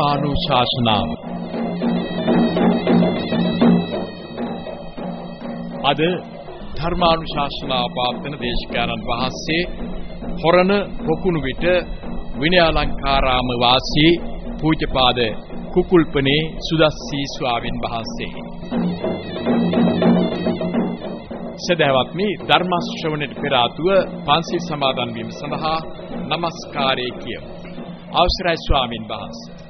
ධර්මානුශාසනාව අද ධර්මානුශාසනාව පවත්වන දේශකයන්න් වහන්සේ හොරණ පොකුණු විට විනයාලංකාරාම වාසී පූජ්‍යපාද කුකුල්පනේ සුදස්සී ස්වාමින් වහන්සේ සදහවත්නි ධර්ම ශ්‍රවණයට පෙර ආතුව පන්සිල් සමාදන් වීම සඳහා নমස්කාරය කියමු. අවසරයි ස්වාමින් වහන්සේ.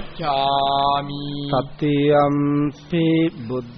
ගච්ඡාමි තතියම්පි බුද්ධං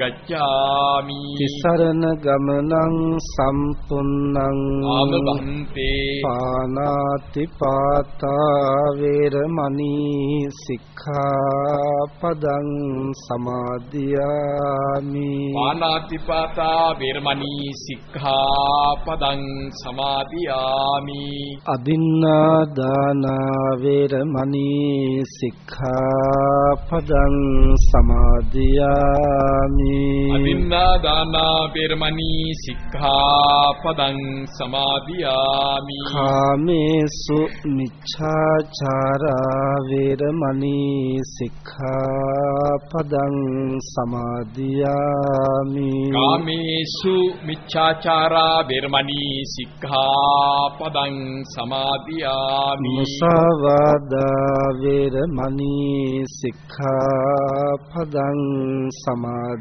ගච්ඡාමි තිසරණ ගමනං සම්පුන්නං ආම බන්තේ පානාති පාතා වේරමණී සික්ඛාපදං සමාදියාමි පානාතිපාතා වේරමණී සික්ඛාපදං සමාදියාමි අදින්නා දාන වේරමණී සික්ඛාපදං සමාදියාමි අදින්නා දානා වේරමණී සික්ඛාපදං සමාදියාමි. කාමේසු මිච්ඡාචාරා වේරමණී සික්ඛාපදං සමාදියාමි. කාමේසු මිච්ඡාචාරා වේරමණී සික්ඛාපදං සමාදියාමි. මුසාවාදා වේරමණී සික්ඛාපදං සමාදියාමි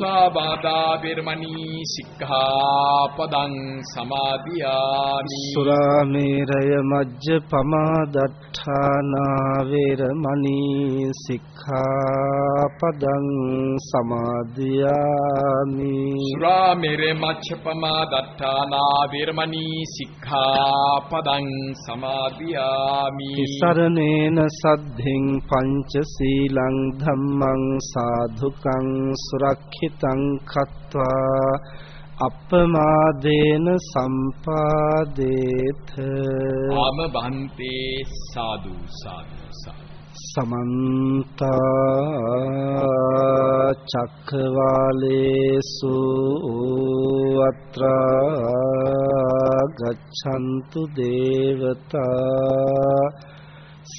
සාබාදා වේරමණී සික්ඛාපදං සමාදියාමි. සුරාමේරය මජ්ජපමා දට්ඨානා වේරමණී සික්ඛාපදං සමාදියාමි. සුරා මෙරේ මච්ඡපමා දත්තානා වේරමණී සික්ඛාපදං සමාදියාමි. සරණේන සද්ධින් පංචශීලං ධම්මං සාධුකං සුරක්ෂිතං කତ୍වා අප්පමාදේන සම්පාදේත ආම බන්තේ සාදු සාදු සාදු සමන්ත චක්කවාලේසු අත්‍රා ගච්ඡන්තු දේවතා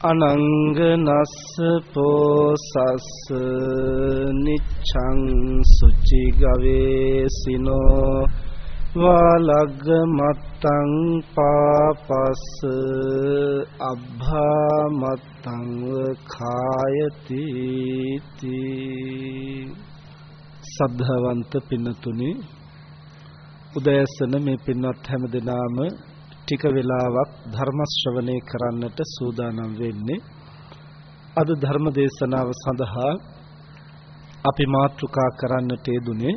අනංගනස්ස පෝසස්ස නිච්ඡං සුචි ගවේසිනෝ වාලග්ග මත්තං පාපස්ස අබ්භා මත්තං කායති සද්ධාවන්ත පින්නතුනි උදෑසන මේ පින්වත් හැම දිනාම ටික වෙලාවක් ධර්ම ශ්‍රවණය කරන්නට සූදානම් වෙන්නේ. අද ධර්ම දේශනාව සඳහා අපි මාතෘකා කරන්නට යෙදුනේ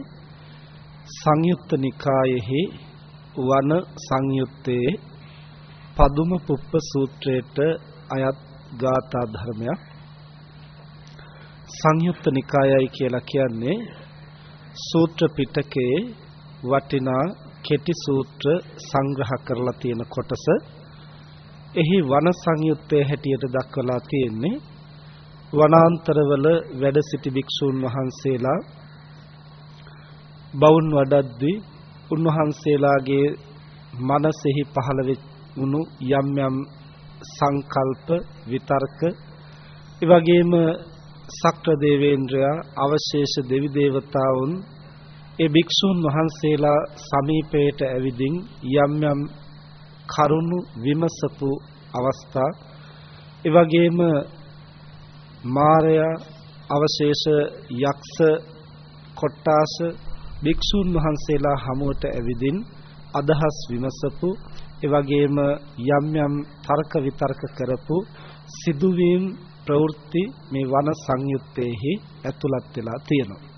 සංයුක්ත නිකායෙහි වන සංයුත්තේ පදුම පුප්ප සූත්‍රයට අයත් ගාථා ධර්මයක්. සංයුක්ත නිකායයි කියලා කියන්නේ සූත්‍ර පිටකේ වටිනා කෙටි සූත්‍ර සංග්‍රහ කරලා තියෙන කොටස. එහි වන සංයුත්තේ හැටියට දක්වලා තියෙන්නේ වනාන්තරවල වැඩ සිටි භික්ෂූන් වහන්සේලා බවුන් වඩද්දී උන්වහන්සේලාගේ මනසෙහි පහළ වුණු යම් යම් සංකල්ප විතර්ක ඒ වගේම සක්‍ර දේවේන්ද්‍රයා අවශේෂ දෙවි දේවතාවුන් ඒ භික්ෂුන් වහන්සේලා සමීපයට ඇවිදින් යම් යම් කරුණු විමසපු අවස්ථා ඒ වගේම මාරයා අවශේෂ යක්ෂ කොට්ටාස භික්ෂුන් වහන්සේලා හමුවට ඇවිදින් අදහස් විමසපු ඒ වගේම යම් යම් තර්ක විතර්ක කරපු සිදුවීම් ප්‍රවෘත්ති මේ වන සංයුත්තේහි ඇතුළත් වෙලා තියෙනවා.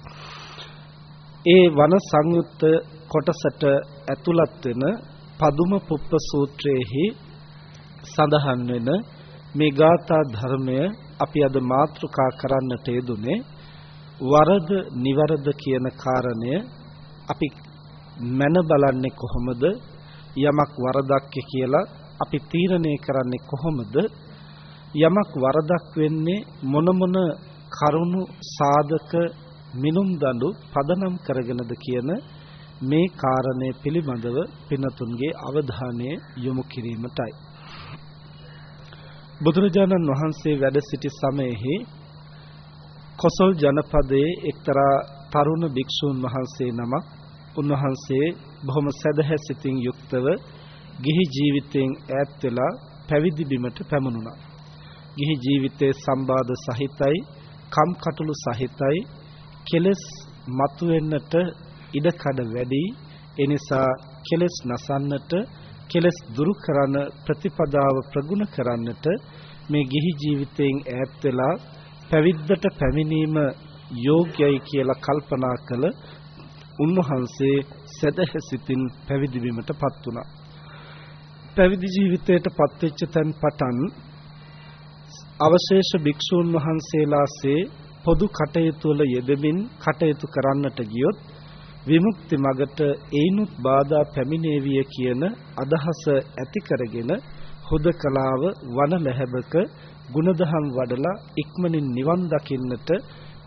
ඒ වන සංයුත්ත කොටසට ඇතුළත් වෙන පදුම පුප්ප සූත්‍රයේහි සඳහන් වෙන මේ ගාථා ධර්මය අපි අද මාතෘකා කරන්නට යෙදුනේ වරද නිවරද කියන කාරණය අපි මන බලන්නේ කොහොමද? යමක් වරදක් කියලා අපි තීරණය කරන්නේ කොහොමද? යමක් වරදක් වෙන්නේ මොන මොන කරුණු සාධක මිනුම් දඬු පදනම් කරගෙනද කියන මේ කාරණය පිළිබඳව පිනතුන්ගේ අවධානය යොමු කිරීමටයි බුදුරජාණන් වහන්සේ වැඩ සිටි සමයේහි කොසල් ජනපදයේ එක්තරා තරුණ භික්ෂූන් වහන්සේ නමක් උන්වහන්සේ බොහොම සදහැසිතින් යුක්තව ගිහි ජීවිතයෙන් ඈත් වෙලා පැවිදි බිමට පැමුණුණා. ගිහි ජීවිතයේ සම්බාධ සහිතයි, කම්කටොළු සහිතයි, කෙලස් මතුවෙන්නට ඉඩකඩ වැඩි. ඒ නිසා කෙලස් නසන්නට, කෙලස් දුරු කරන ප්‍රතිපදාව ප්‍රගුණ කරන්නට මේ ගිහි ජීවිතයෙන් ඈත් වෙලා පැවිද්දට පැමිණීම යෝග්‍යයි කියලා කල්පනා කළ උන්වහන්සේ සදහසිතින් පැවිදි වීමටපත් වුණා. පැවිදි ජීවිතයට පත්වෙච්ච තැන් පටන් අවශේෂ භික්ෂූන් වහන්සේලාසේ පොදු කටයුතු වල යෙදෙමින් කටයුතු කරන්නට ගියොත් විමුක්ති මගට ඒනුත් බාධා පැමිණේවිය කියන අදහස ඇති කරගෙන හුදකලාව වන ලැබක ගුණදහම් වඩලා ඉක්මනින් නිවන් දකින්නට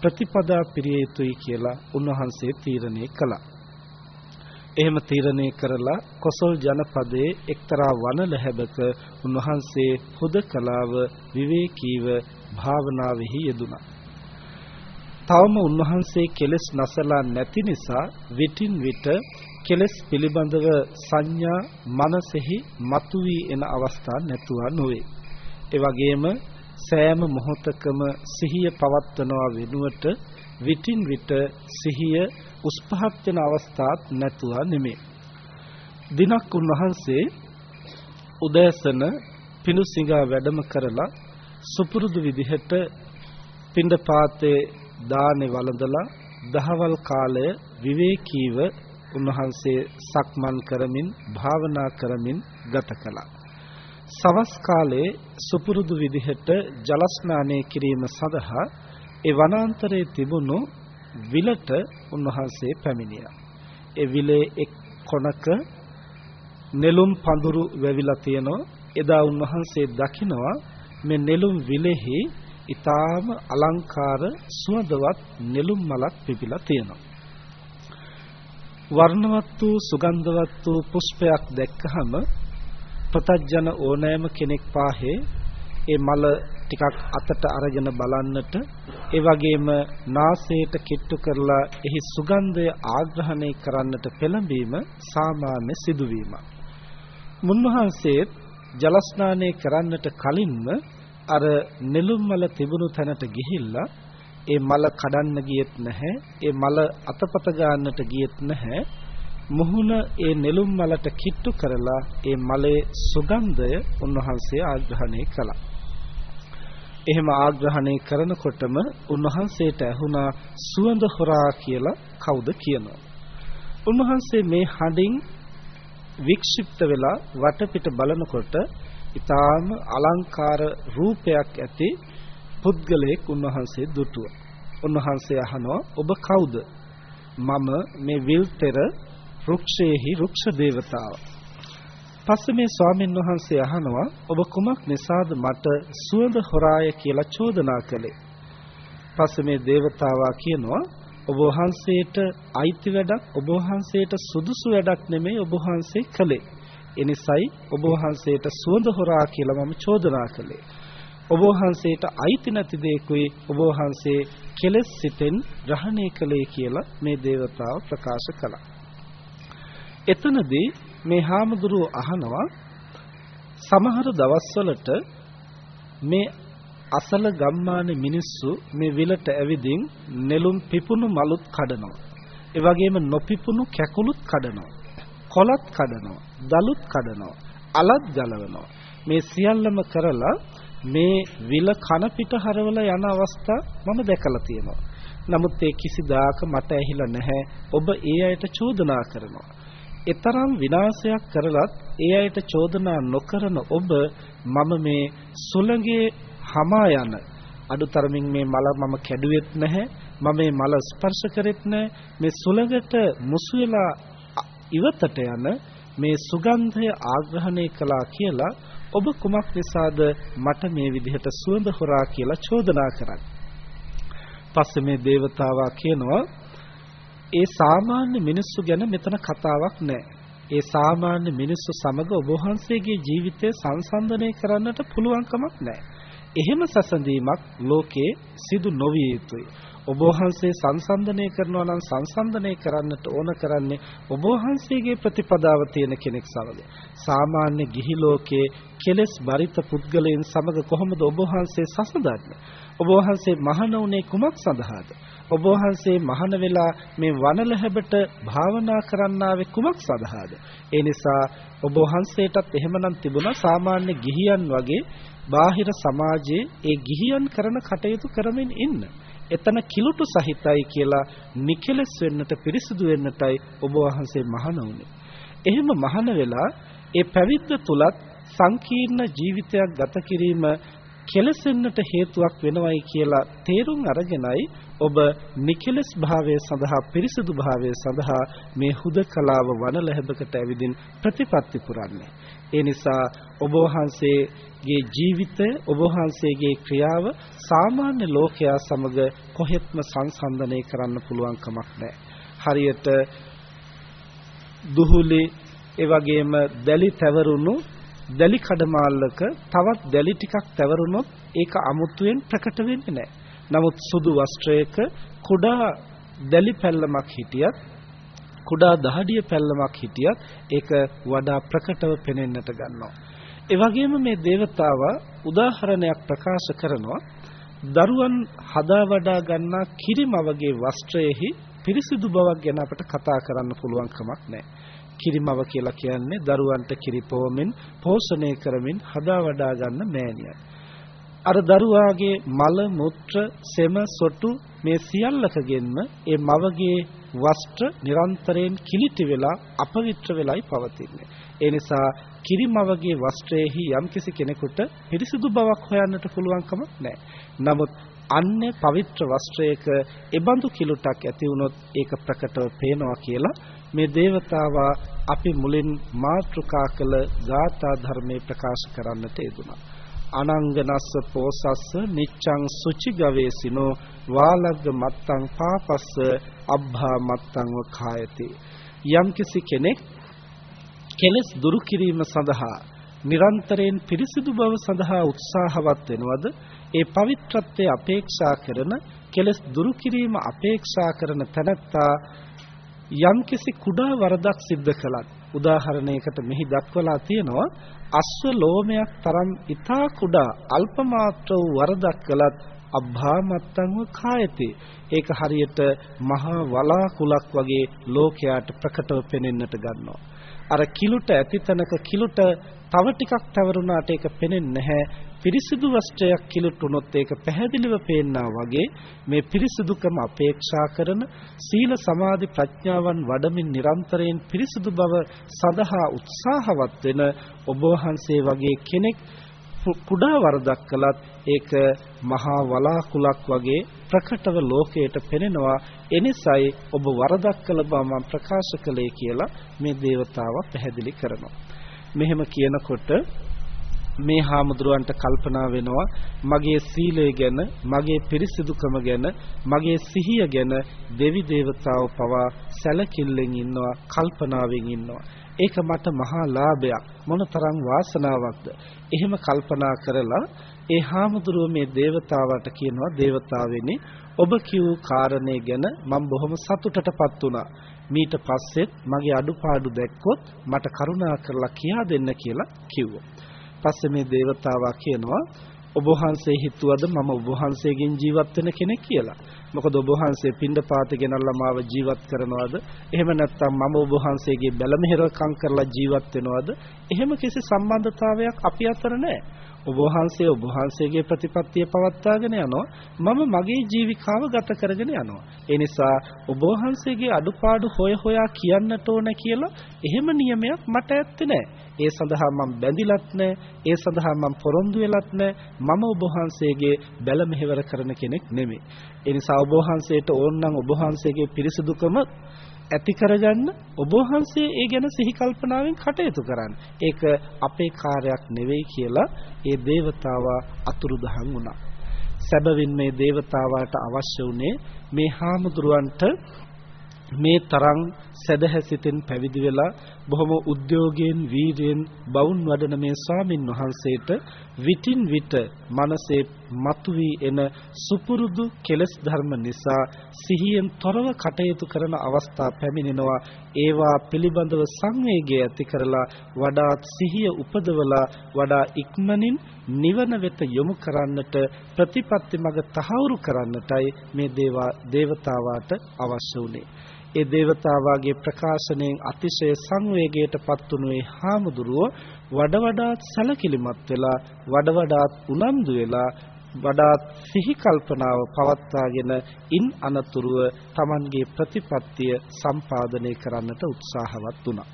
ප්‍රතිපදා පිරිය යුතුයි කියලා උන්වහන්සේ තීරණය කළා. එහෙම තීරණය කරලා කොසල් ජනපදයේ එක්තරා වන ලැබක උන්වහන්සේ හුදකලාව විවේකීව භාවනාවෙහි යෙදුණා. තවම උන්වහන්සේ කෙලස් නැසලා නැති නිසා විටින් විට කෙලස් පිළිබඳව සංඥා මනසෙහි මතුවී එන අවස්ථා නැතුවා නොවේ. ඒ වගේම සෑම මොහොතකම සිහිය පවත්වනවා වෙනුවට විටින් විට සිහිය උස්පහත් වෙන අවස්ථාත් නැතුවා නෙමෙයි. දිනක් උන්වහන්සේ උදෑසන පිණුසිඟා වැඩම කරලා සුපුරුදු විදිහට පින්ඩපාතේ දානේ වළඳලා දහවල් කාලය විවේකීව උන්වහන්සේ සක්මන් කරමින් භාවනා කරමින් ගත කළා. සවස් කාලයේ සුපුරුදු විදිහට ජල ස්නානය කිරීම සඳහා ඒ වනාන්තරයේ තිබුණු විලට උන්වහන්සේ පැමිණියා. ඒ විලේ එක් කොනක නෙළුම් පඳුරු වැවිලා තියෙනවා. එදා උන්වහන්සේ දකිනවා මේ නෙළුම් විලෙහි ඊටාම අලංකාර සුවඳවත් නෙළුම් මලක් පිපිලා තියෙනවා. වර්ණවත් වූ සුගන්ධවත් වූ පුෂ්පයක් දැක්කහම ප්‍රතජන ඕනෑම කෙනෙක් පාහේ ඒ මල ටිකක් අතට අරගෙන බලන්නට ඒ වගේම නාසයට කිට්ටු කරලා එහි සුගන්ධය ආග්‍රහණය කරන්නට පෙළඹීම සාමාන්‍ය සිදුවීමක්. මුන්වහන්සේ ජල ස්නානය කරන්නට කලින්ම අර නෙළුම් මල තිබුණු තැනට ගිහිල්ලා ඒ මල කඩන්න ගියෙත් නැහැ ඒ මල අතපත ගන්නට ගියෙත් නැහැ මුහුණ ඒ නෙළුම් මලට කිට්ටු කරලා ඒ මලේ සුගන්ධය උන්වහන්සේ ආග්‍රහණය කළා. එහෙම ආග්‍රහණය කරනකොටම උන්වහන්සේට ඇහුණා සුවඳ හොරා කියලා කවුද කියනවා. උන්වහන්සේ මේ හඬින් වික්ෂිප්ත වෙලා වටපිට බලනකොට ඊටාම අලංකාර රූපයක් ඇති පුද්ගලයෙක් උන්වහන්සේ දුටුවා. උන්වහන්සේ අහනවා ඔබ කවුද? මම මේ විල්තර රුක්ෂයේහි රුක්ෂ දේවතාව. පස්සේ මේ ස්වාමීන් වහන්සේ අහනවා ඔබ කුමක් නිසාද මට සුවඳ හොරාය කියලා චෝදනා කළේ? පස්සේ මේ දේවතාවා කියනවා ඔබ වහන්සේට අයිති වැඩක් ඔබ වහන්සේට සුදුසු වැඩක් නෙමෙයි ඔබ වහන්සේ කළේ. එනිසයි ඔබ වහන්සේට සුවඳ හොරා කියලා මම චෝදනා කළේ. ඔබ වහන්සේට අයිති නැති දෙයකුයි ඔබ වහන්සේ කෙලෙස් සිතෙන් ග්‍රහණය කළේ කියලා මේ දේවතාව ප්‍රකාශ කළා. එතනදී මේ හාමුදුරුව අහනවා සමහර දවස්වලට මේ අසල ගම්මානේ මිනිස්සු මේ විලට ඇවිදින් නෙළුම් පිපුණු මලුත් කඩනවා. ඒ වගේම නොපිපුණු කැකුළුත් කඩනවා. කොලත් කඩනවා. දලුත් කඩනවා. අලත් ගලවනවා. මේ සියල්ලම කරලා මේ විල කන පිට හරවලා යන අවස්ථා මම දැකලා තියෙනවා. නමුත් ඒ කිසිදාක මට ඇහිලා නැහැ. ඔබ ඒ අයට චෝදනා කරනවා. එතරම් විනාශයක් කරලත් ඒ අයට චෝදනා නොකරන ඔබ මම මේ සුළඟේ hama යන අඩුතරමින් මේ මල මම කැඩුවෙත් නැහැ මම මේ මල ස්පර්ශ කරෙත් නැහැ මේ සුළඟට මුසු වෙලා ඉවතට යන මේ සුගන්ධය ආග්‍රහණය කළා කියලා ඔබ කුමක් නිසාද මට මේ විදිහට සුවඳ හොරා කියලා චෝදනා කරන්නේ පස්සේ මේ దేవතාවා කියනවා ඒ සාමාන්‍ය මිනිස්සු ගැන මෙතන කතාවක් නැහැ. ඒ සාමාන්‍ය මිනිස්සු සමග ඔබ වහන්සේගේ ජීවිතය සංසන්දනය කරන්නට පුළුවන් කමක් නැහැ. එහෙම සැසඳීමක් ලෝකේ සිදු නොවිය යුතුයි. ඔබ වහන්සේ සංසන්දනය කරනවා නම් සංසන්දනය කරන්නට ඕන කරන්නේ ඔබ වහන්සේගේ ප්‍රතිපදාව තියෙන කෙනෙක් සමග. සාමාන්‍ය ගිහි ලෝකයේ කෙලෙස් බරිත පුද්ගලයන් සමග කොහොමද ඔබ වහන්සේ සසඳන්නේ? ඔබ වහන්සේ මහණ උනේ කුමක් සඳහාද? ඔබ වහන්සේ මහාන වෙලා මේ වනලැහැබට භාවනා කරන්නාවේ කුමක් සඳහාද? ඒ නිසා ඔබ වහන්සේටත් එහෙමනම් තිබුණා සාමාන්‍ය ගිහියන් වගේ බාහිර සමාජයේ ඒ ගිහියන් කරන කටයුතු කරමින් ඉන්න. එතන කිලුටු සහිතයි කියලා නිකලස් වෙන්නට පිරිසිදු වෙන්නටයි ඔබ වහන්සේ මහාන වුනේ. එහෙම මහාන වෙලා ඒ පැවිද්ද තුලත් සංකීර්ණ ජීවිතයක් ගත කිරීම කෙලසෙන්නට හේතුවක් වෙනවයි කියලා තේරුම් අරගෙනයි ඔබ නිකලස් භාවය සඳහා පිරිසුදු භාවය සඳහා මේ හුදකලාව වනලැබකට ඇවිදින් ප්‍රතිපත්ති පුරන්නේ. ඒ නිසා ඔබ වහන්සේගේ ජීවිතය ඔබ වහන්සේගේ ක්‍රියාව සාමාන්‍ය ලෝකයා සමග කොහෙත්ම සංසන්දනය කරන්න පුළුවන් කමක් නැහැ. හරියට දුහුලි ඒ වගේම දැලි තැවරුණු දැලි කඩමාල්ලක තවත් දැලි ටිකක් තැවරුනොත් ඒක අමුතුවෙන් ප්‍රකට වෙන්නේ නැහැ. නමුත් සුදු වස්ත්‍රයක කුඩා දැලි පැල්ලමක් හිටියත් කුඩා දහඩිය පැල්ලමක් හිටියත් ඒක වඩා ප්‍රකටව පෙනෙන්නට ගන්නවා. ඒ වගේම මේ దేవතාව උදාහරණයක් ප්‍රකාශ කරනවා දරුවන් හදා වඩා ගන්නා කිරිමවගේ වස්ත්‍රයේහි පිරිසිදු බවක් ගැන අපට කතා කරන්න පුළුවන් කමක් නැහැ. කිරිමව කියලා කියන්නේ දරුවන්ට කිරි පොවමින් පෝෂණය කරමින් හදා වඩා ගන්න මෑණියක්. අර දරුවාගේ මල මුත්‍ර සෙම සොටු මේ සියල්ලකගෙන්ම ඒ මවගේ වස්ත්‍ර නිරන්තරයෙන් කිලිටි වෙලා අපවිත්‍ර වෙලයි පවතින්නේ. ඒ නිසා කිරිමවගේ වස්ත්‍රයේහි යම්කිසි කෙනෙකුට පිරිසිදු බවක් හොයන්නට පුළුවන්කම නැහැ. නමුත් අන්‍ය පවිත්‍ර වස්ත්‍රයක එබඳු කිලුටක් ඇති වුණොත් ඒක ප්‍රකටව පේනවා කියලා මේ దేవතාවා අපි මුලින් මාතෘකා කළ ගාථා ධර්මයේ ප්‍රකාශ කරන්නට යෙදුණා. අනංගනස්ස පෝසස්ස නිච්ඡං සුචි ගවේසිනෝ වාලග්ග මත්තං පාපස්ස අබ්භා මත්තං වඛායති යම්කිසි කෙනෙක් කෙලස් දුරු කිරීම සඳහා නිරන්තරයෙන් පිරිසිදු බව සඳහා උත්සාහවත් වෙනවද ඒ පවිත්‍රත්වය අපේක්ෂා කරන කෙලස් දුරු කිරීම අපේක්ෂා කරන තැනැත්තා යම්කිසි කුඩා වරදක් සිද්ධ කළත් උදාහරණයකට මෙහි දක්වලා තියෙනවා අස්ව ලෝමයක් තරම් ඊතා කුඩා අල්ප මාත්‍ර වූ වරදක් කළත් අභාමත්තන්ව කායති. ඒක හරියට මහා වලාකුලක් වගේ ලෝකයාට ප්‍රකටව පෙනෙන්නට ගන්නවා. අර කිලුට ඇති තැනක කිලුට තව ටිකක් තවරුණාට ඒක පෙනෙන්නේ නැහැ. පිරිසිදු වස්ත්‍රයක් කිලුටුනොත් ඒක පැහැදිලිව පේන්නා වගේ මේ පිරිසිදුකම අපේක්ෂා කරන සීල සමාධි ප්‍රඥාවන් වඩමින් නිරන්තරයෙන් පිරිසිදු බව සඳහා උත්සාහවත් වෙන ඔබ වහන්සේ වගේ කෙනෙක් කුඩා වරදක් කළත් ඒක මහා වලාකුලක් වගේ ප්‍රකටව ලෝකයට පෙනෙනවා. එනිසයි ඔබ වරදක් කළ බව මම ප්‍රකාශ කළේ කියලා මේ దేవතාව පැහැදිලි කරනවා. මෙහෙම කියනකොට මේ හාමුදුරුවන්ට කල්පනා වෙනවා මගේ සීලය ගැන මගේ පිරිසිදුකම ගැන මගේ සිහිය ගැන දෙවි දේවතාවෝ පවා සැලකිල්ලෙන් ඉන්නවා කල්පනාවෙන් ඉන්නවා. ඒක මට මහා ලාභයක් මොනතරම් වාසනාවක්ද? එහෙම කල්පනා කරලා ඒ හාමුදුරුව මේ దేవතාවට කියනවා దేవතාවෙනි ඔබ කියූ කාරණේ ගැන මම බොහොම සතුටටපත් වුණා. මීට පස්සෙත් මගේ අඩුපාඩු දැක්කොත් මට කරුණා කරලා කියා දෙන්න කියලා කිව්වා. පස්සේ මේ దేవතාවා කියනවා ඔබ වහන්සේ හිතුවද මම ඔබ වහන්සේගෙන් ජීවත් වෙන කෙනෙක් කියලා. මොකද ඔබ වහන්සේ පින්ඩපාත ගෙනල්ලා මාව ජීවත් කරනවද? එහෙම නැත්නම් මම ඔබ වහන්සේගේ බැලමෙහෙරකම් කරලා ජීවත් වෙනවද? එහෙම කිසි සම්බන්ධතාවයක් අපි අතර නැහැ. ඔබ වහන්සේ ඔබ වහන්සේගේ ප්‍රතිපත්තිය පවත්වාගෙන යනවා. මම මගේ ජීවිකාව ගත කරගෙන යනවා. ඒ නිසා ඔබ වහන්සේගේ අඩුපාඩු හොය හොයා කියන්නට ඕන කියලා එහෙම නියමයක් මට ඇත්තේ නැහැ ඒ සඳහා මම බැඳිලත් නැහැ ඒ සඳහා මම පොරොන්දු වෙලත් නැහැ මම ඔබ වහන්සේගේ බැල මෙහෙවර කරන කෙනෙක් නෙමෙයි. ඒ නිසා ඔබ වහන්සේට ඕනනම් ඔබ වහන්සේගේ පිරිසුදුකම ඇති කරගන්න ඔබ වහන්සේ ඒ ගැන සිහි කල්පනාවෙන් කටයුතු කරන්න. ඒක අපේ කාර්යයක් නෙවෙයි කියලා ඒ దేవතාවා අතුරුදහන් වුණා. සැබවින් මේ దేవතාවාට අවශ්‍ය වුණේ මේ හාමුදුරුවන්ට මේ තරම් සදහැසිතෙන් පැවිදි වෙලා බොහොම උද්‍යෝගයෙන් වීරියෙන් බවුන් වඩන මේ ස්වාමින් වහන්සේට විටින් විට මනසේ මතුවී එන සුපුරුදු කෙලස් ධර්ම නිසා සිහියෙන් තොරව කටයුතු කරන අවස්ථා පැමිණෙනවා. ඒවා පිළිබඳව සංවේගය ඇති කරලා වඩාත් සිහිය උපදවලා වඩා ඉක්මනින් නිවන වෙත යොමු කරන්නට ප්‍රතිපත්ති මඟ තහවුරු කරන්නටයි මේ දේවා දේවතාවාට අවශ්‍ය වුණේ ඒ దేవතාවාගේ ප්‍රකාශනයෙන් අතිශය සංවේගයටපත් වුණු ඒ හාමුදුරුව වඩ වඩාත් සැලකිලිමත් වෙලා වඩ වඩාත් උනන්දු වෙලා වඩාත් සිහි කල්පනාව පවත්වාගෙන ඉන් අනතුරුව Tamanගේ ප්‍රතිපත්තිය සම්පාදනය කරන්නට උත්සාහවත් වුණා.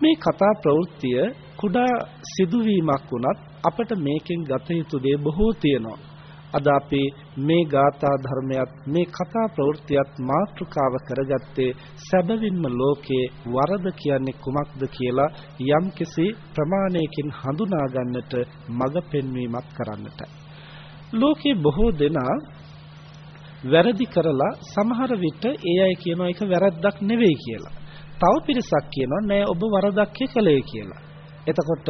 මේ කතා ප්‍රවෘත්තිය කුඩා සිදුවීමක් වුණත් අපට මේකෙන් ගත යුතු දේ බොහෝ තියෙනවා. අද අපි මේ ගාථා ධර්මයක් මේ කතා ප්‍රවෘත්තියත් මාතෘකාව කරගත්තේ සැබවින්ම ලෝකේ වරද කියන්නේ කුමක්ද කියලා යම්කිසි ප්‍රමාණයකින් හඳුනා ගන්නට මඟ පෙන්වීමක් කරන්නටයි. ලෝකේ බොහෝ දෙනා වැරදි කරලා සමහර විට ඒ අය කියනවා ඒක වැරද්දක් නෙවෙයි කියලා. තව පිරිසක් කියනවා නෑ ඔබ වරදක් කළේ කියලා. එතකොට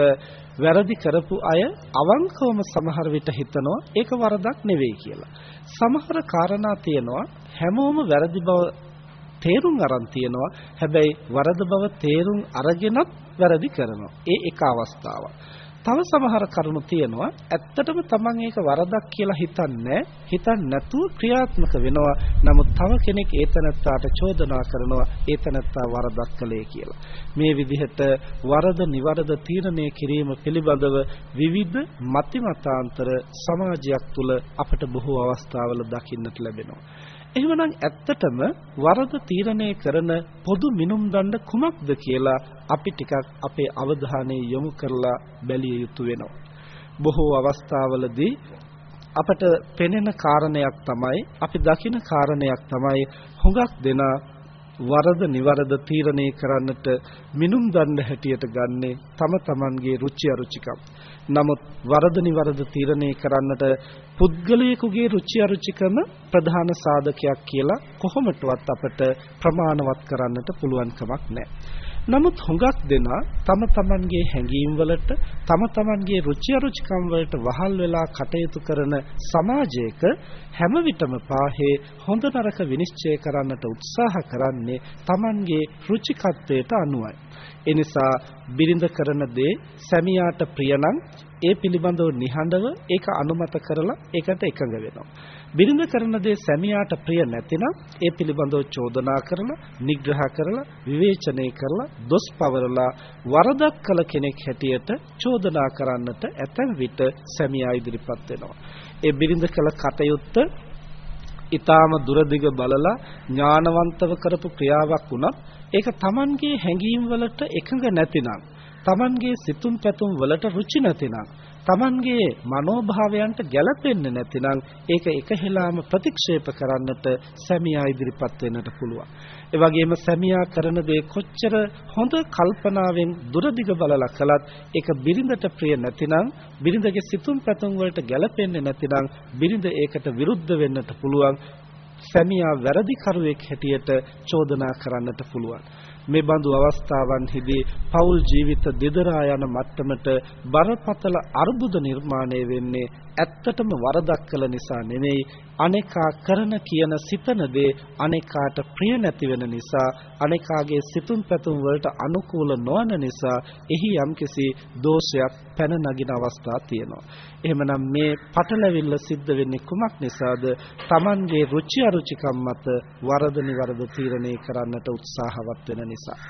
වැරදි කරපු අය අවංකවම සමහර විට හිතනවා ඒක වරදක් නෙවෙයි කියලා. සමහර කාරණා තියෙනවා හැමෝම වැරදි බව තේරුම් අරන් තියෙනවා. හැබැයි වරද බව තේරුම් අරගෙනත් වැරදි කරනවා. ඒ එක අවස්ථාවක්. තව සමහර කරුණු තියෙනවා. ඇත්තටම Taman ඒක වරදක් කියලා හිතන්නේ හිතන්නේ නැතුව ක්‍රියාත්මක වෙනවා. නමුත් තව කෙනෙක් ඒතනත්තාට චෝදනා කරනවා ඒතනත්තා වරදක් කළේ කියලා. මේ විදිහට වරද නිවරද තීරණය කිරීම පිළිබඳව විවිධ මතිමතාන්තර සමාජයක් තුල අපට බොහෝ අවස්ථාවල දකින්නට ලැබෙනවා. එහෙමනම් ඇත්තටම වරද තීරණය කරන පොදු මිනුම් දණ්ඩ කුමක්ද කියලා අපි ටිකක් අපේ අවධානය යොමු කරලා බැලිය යුතු වෙනවා. බොහෝ අවස්ථාවලදී අපට පෙනෙන කාරණයක් තමයි අපි දකින කාරණයක් තමයි හුඟක් දෙනා වරද නිවරද තීරණය කරන්නට මිනුම් දණ්ඩ හැටියට ගන්නේ තම තමන්ගේ රුචි අරුචිකම්. නමුත් වරද නිවරද තීරණය කරන්නට පුද්ගලයෙකුගේ රුචි අරුචිකම ප්‍රධාන සාධකයක් කියලා කොහොමටවත් අපට ප්‍රමාණවත් කරන්නට පුළුවන් කමක් නැහැ. නමුත් හුඟක් දෙනා තම තමන්ගේ හැඟීම් වලට තම තමන්ගේ රුචි අරුචිකම් වලට වහල් වෙලා කටයුතු කරන සමාජයක හැම විටම පාහේ හොඳ නරක විනිශ්චය කරන්නට උත්සාහ කරන්නේ තමන්ගේ රුචිකත්වයට අනුවයි. ඒ නිසා බිරිඳ කරන දේ සැමියාට ප්‍රියනම් ඒ පිළිබඳව නිහඬව ඒක අනුමත කරලා ඒකට එකඟ වෙනවා. බිරිඳ කරන දේ සැමියාට ප්‍රිය නැතිනම් ඒ පිළිබඳව චෝදනා කරලා නිග්‍රහ කරලා විවේචනය කරලා දොස් පවරලා වරදක් කළ කෙනෙක් හැටියට චෝදනා කරන්නට ඇතැම් විට සැමියා ඉදිරිපත් වෙනවා. ඒ බිරිඳ කළ කටයුත්ත ඊටාම දුරදිග බලලා ඥානවන්තව කරපු ක්‍රියාවක් වුණත් ඒක Tamanගේ හැඟීම් වලට එකඟ නැතිනම් Tamanගේ සිතුම් පැතුම් වලට රුචි නැතිනම් Tamanගේ මනෝභාවයන්ට ගැළපෙන්නේ නැතිනම් ඒක එකහෙලාම ප්‍රතික්ෂේප කරන්නට සැමියා ඉදිරිපත් වෙන්නට පුළුවන්. ඒ වගේම සැමියා කරන දේ කොච්චර හොඳ කල්පනාවෙන් දුරදිග බලලා කළත් ඒක බිරිඳට ප්‍රිය නැතිනම් බිරිඳගේ සිතුම් පැතුම් වලට ගැළපෙන්නේ නැතිනම් බිරිඳ ඒකට විරුද්ධ වෙන්නට පුළුවන්. සැමියා වැරදිකරුවෙක් හැටියට චෝදනා කරන්නට පුළුවන්. මේ බඳු අවස්ථාවන්හිදී පෞල් ජීවිත දෙදරා යන මට්ටමට බරපතල අර්බුද නිර්මාණය වෙන්නේ ඇත්තටම වරදක් කළ නිසා නෙමෙයි අනේකා කරන කියන සිතන දේ අනේකාට ප්‍රිය නැති වෙන නිසා අනේකාගේ සිතුම් පැතුම් වලට අනුකූල නොවන නිසා එහි යම්කිසි දෝෂයක් පැන නගින අවස්ථා තියෙනවා. එහෙමනම් මේ පටලැවිල්ල සිද්ධ වෙන්නේ කුමක් නිසාද? Tamanගේ රුචි අරුචිකම් මත වරද නිවරද තීරණය කරන්නට උත්සාහවත් වෙන නිසා.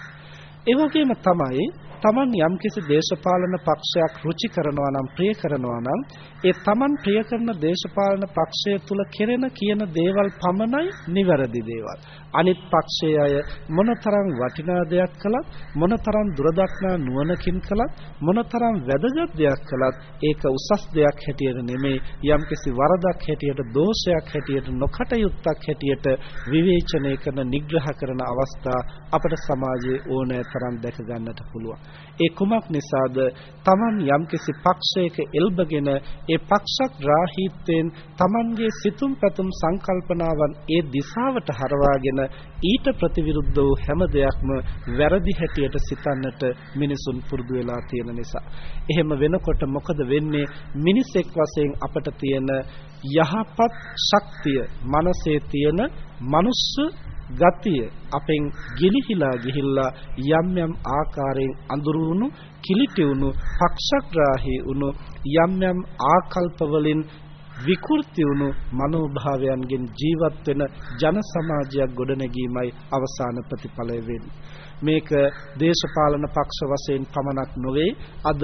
ඒ වගේම තමයි Taman යම්කිසි දේශපාලන පක්ෂයක් රුචි කරනවා නම් ප්‍රිය කරනවා නම් ඒ Taman ප්‍රිය කරන දේශපාලන පක්ෂය තුල කෙරෙන කියන දේවල් පමණයි නිවැරදි දේවල්. අනිත් පක්ෂයේ අය මොනතරම් වටිනා දෙයක් කළත් මොනතරම් දුරදක්නා නුවණකින් කළත් මොනතරම් වැදගත් දෙයක් කළත් ඒක උසස් දෙයක් හැටියට නෙමෙයි යම්කිසි වරදක් හැටියට දෝෂයක් හැටියට නොකටයුත්තක් හැටියට විවේචනය කරන නිග්‍රහ කරන අවස්ථා අපේ සමාජයේ ඕනෑ තරම් දැක ගන්නට පුළුවන්. ඒ කුමක් නිසාද? Taman යම්කිසි පක්ෂයක එල්බගෙන ඒ පක්ෂග්‍රාහීත්වයෙන් Tamanගේ සිතුම් පැතුම් සංකල්පනාවන් ඒ දිශාවට හරවාගෙන ඊට ප්‍රතිවිරුද්ධ වූ හැම දෙයක්ම වැරදි හැටියට සිතන්නට මිනිසුන් පුරුදු වෙලා තියෙන නිසා. එහෙම වෙනකොට මොකද වෙන්නේ? මිනිසෙක් වශයෙන් අපට තියෙන යහපත් ශක්තිය, මනසේ තියෙන මනුස්ස ගතිය අපෙන් ගිලිහිලා ගිහිල්ලා යම් යම් ආකාරයෙන් අඳුරුණු කිලිටි වුණු පක්ෂග්‍රාහී වුණු යම් යම් ආකල්ප වලින් විකෘති වුණු මනෝභාවයන්ගෙන් ජීවත් වෙන ජන සමාජයක් ගොඩනැගීමයි අවසාන ප්‍රතිඵලය වෙන්නේ. මේක දේශපාලන පක්ෂ වශයෙන් පමණක් නොවේ. අද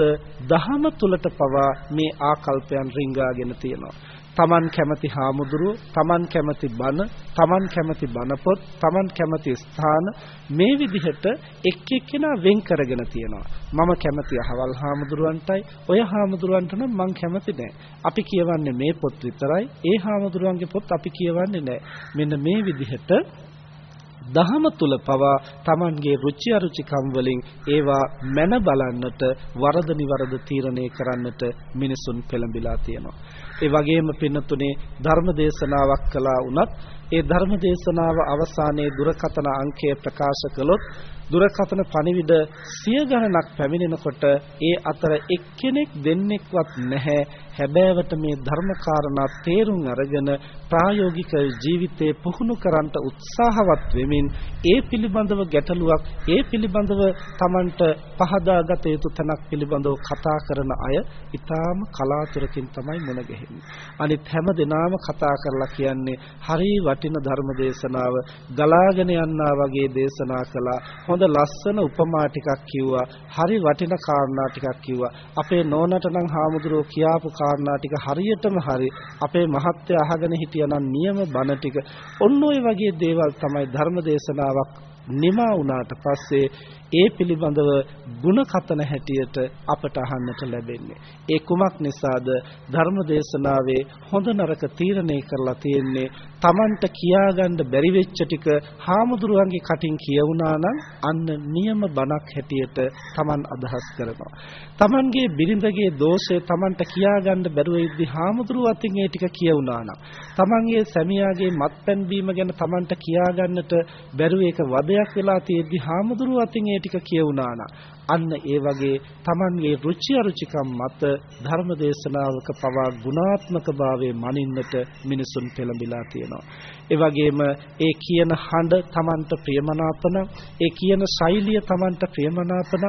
දහම තුලට පවා මේ ආකල්පයන් රිංගාගෙන තියෙනවා. Taman කැමති හාමුදුරුව, Taman කැමති බණ, Taman කැමති බණ පොත්, Taman කැමති ස්ථාන මේ විදිහට එක් එක්කෙනා වෙන් කරගෙන තියෙනවා. මම කැමති අහවල් හාමුදුරුවන්ටයි, ඔය හාමුදුරුවන්ට නම් මං කැමති නෑ. අපි කියවන්නේ මේ පොත් විතරයි. ඒ හාමුදුරුවන්ගේ පොත් අපි කියවන්නේ නෑ. මෙන්න මේ විදිහට දහම තුල පවා Tamanගේ රුචි අරුචිකම් වලින් ඒවා මැන බලන්නට වරද නිවරද තීරණය කරන්නට මිනිසුන් පෙළඹිලා තියෙනවා. ඒ වගේම පින්නතුනේ ධර්ම දේශනාවක් කළා වුණත් ඒ ධර්ම දේශනාව අවසානයේ දුරකථන අංකය ප්‍රකාශ කළොත් දුරකථන පණිවිඩ සිය ගණනක් පැමිණෙනකොට ඒ අතර එක්කෙනෙක් දෙන්නෙක්වත් නැහැ හැබෑවට මේ ධර්ම කාරණා තේරුම් අරගෙන ප්‍රායෝගික ජීවිතේ පුහුණු කරන්නට උත්සාහවත් වෙමින් ඒ පිළිබඳව ගැටලුවක් ඒ පිළිබඳව Tamanට පහදාගත යුතු තැනක් පිළිබඳව කතා කරන අය ඊටාම කලාතුරකින් තමයි මුණ ගැහෙන්නේ. අනිත් හැම දිනාම කතා කරලා කියන්නේ හරි වටින ධර්ම දේශනාව ගලාගෙන යන්නා වගේ දේශනා කළා. හොඳ ලස්සන උපමා ටිකක් කිව්වා. හරි වටින කාරණා ටිකක් කිව්වා. අපේ නෝනට නම් හාමුදුරුවෝ කියාපු කාරණා ටික හරියටම හරි. අපේ මහත්ය අහගෙන හිටියනම් නියම බණ ටික. ඔන්න ඔය වගේ දේවල් තමයි ධර්ම දේශනාවක් නිමා වුණාට පස්සේ ඒ පිළිබඳව ಗುಣ කතන හැටියට අපට අහන්නට ලැබෙන්නේ. ඒ කුමක් නිසාද ධර්ම දේශනාවේ හොඳ නරක තීරණය කරලා තියෙන්නේ Tamanට කියාගන්න බැරි වෙච්ච ටික හාමුදුරුවන්ගේ කටින් කියවුණා නම් අන්න නියම බණක් හැටියට Taman අදහස් කරනවා. Tamanගේ බිරිඳගේ දෝෂය Tamanට කියාගන්න බැරුව ඉද්දි හාමුදුරුව අතින් ඒ ටික කියවුණා නම් Tamanගේ සැමියාගේ මත්පැන් බීම ගැන Tamanට කියාගන්නට බැරුව ඒක වදයක් වෙලා තියෙද්දි හාමුදුරුව අතින් ඒ ටික කියවුණා නම් අන්න ඒ වගේ Tamanගේ රුචි අරුචිකම් මත ධර්ම දේශනාවක පවා ගුණාත්මක භාවයේ මනින්නට මිනිසුන් පෙළඹිලා තියෙනවා. ඒ වගේම ඒ කියන හඬ Tamanට ප්‍රියමනාපන, ඒ කියන ශෛලිය Tamanට ප්‍රියමනාපන,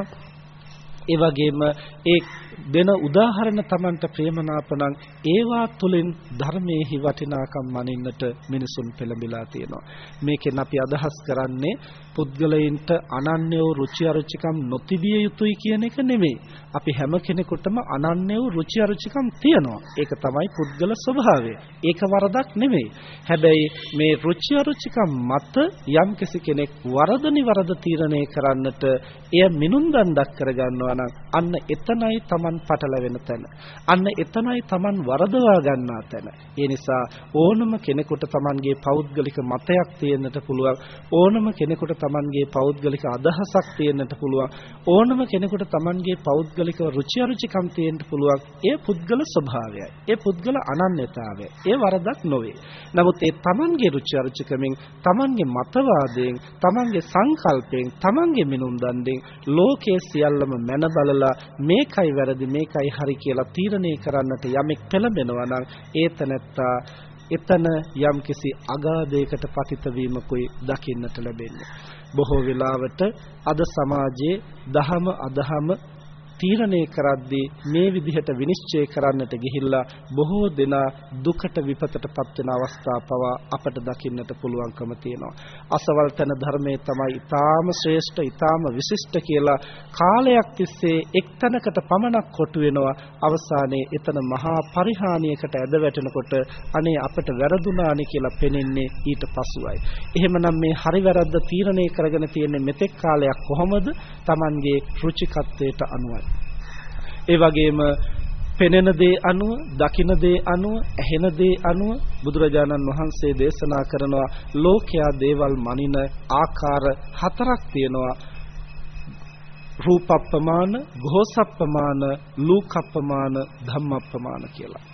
ඒ වගේම ඒ දෙන උදාහරණ Tamanට ප්‍රේමනාප නම් ඒවා තුලින් ධර්මයේහි වටිනාකම් මනින්නට මිනිසුන් පෙළඹිලා තියෙනවා. මේකෙන් අපි අදහස් කරන්නේ පුද්ගලයින්ට අනන්‍ය වූ රුචි අරුචිකම් නොතිබිය යුතුයි කියන එක නෙමෙයි. අපි හැම කෙනෙකුටම අනන්‍ය වූ රුචි අරුචිකම් තියෙනවා. ඒක තමයි පුද්ගල ස්වභාවය. ඒක වරදක් නෙමෙයි. හැබැයි මේ රුචි අරුචිකම් මත යම්කිසි කෙනෙක් වරද නිවරද තීරණය කරන්නට එය මිනුම් දණ්ඩක් කරගන්නවා නම් අන්න එතනයි Taman පටලවෙන තැන. අන්න එතනයි Taman වරදවා ගන්නා තැන. ඒ නිසා ඕනම කෙනෙකුට Tamanගේ පෞද්ගලික මතයක් තියෙන්නට පුළුවන්. ඕනම කෙනෙකුට Tamanගේ පෞද්ගලික අදහසක් තියෙන්නට පුළුවන්. ඕනම කෙනෙකුට Tamanගේ පෞද්ගලික රුචි අරුචිකම් තියෙන්න පුළුවන්. ඒ පුද්ගල ස්වභාවයයි. ඒ පුද්ගල අනන්‍යතාවය. ඒ වරදක් නොවේ. නමුත් ඒ Tamanගේ රුචි අරුචිකමින් Tamanගේ මතවාදයෙන් Tamanගේ සංකල්පයෙන් Tamanගේ මිනුම් දණ්ඩෙන් ලෝකයේ සියල්ලම මැන බලලා මේකයි වැරදි මේකයි හරි කියලා තීරණය කරන්නට යමෙක් පෙළඹෙනවා නම් ඒ තැනැත්තා එතන යම්කිසි අගාධයකට පතිත වීමකුයි දකින්නට ලැබෙන්නේ. බොහෝ වෙලාවට අද සමාජයේ දහම අදහම තීරණය කරද්දී මේ විදිහට විනිශ්චය කරන්නට ගිහිල්ලා බොහෝ දෙනා දුකට විපතටපත් වෙන අවස්ථා පවා අපට දකින්නට පුළුවන්කම තියෙනවා. අසවල් තන ධර්මයේ තමයි ඊටාම ශ්‍රේෂ්ඨ ඊටාම විශිෂ්ට කියලා කාලයක් තිස්සේ එක්තැනකට පමණක් කොටු වෙනවා. අවසානයේ එතන මහා පරිහානියකට ඇද වැටෙනකොට අනේ අපට වැරදුනානේ කියලා පෙනෙන්නේ ඊට පසුවයි. එහෙමනම් මේ හරි වැරද්ද තීරණය කරගෙන තියෙන්නේ මෙතෙක් කාලයක් කොහොමද? Tamanගේ රුචිකත්වයට අනුවයි. ඒ වගේම පෙනෙන දේ අනුව, දකින දේ අනුව, ඇහෙන දේ අනුව බුදුරජාණන් වහන්සේ දේශනා කරනවා ලෝකයා දේවල් මනින ආකාර හතරක් තියෙනවා. රූපප්පමාන, ගෝසප්පමාන, ලූකප්පමාන, ධම්මප්පමාන කියලා.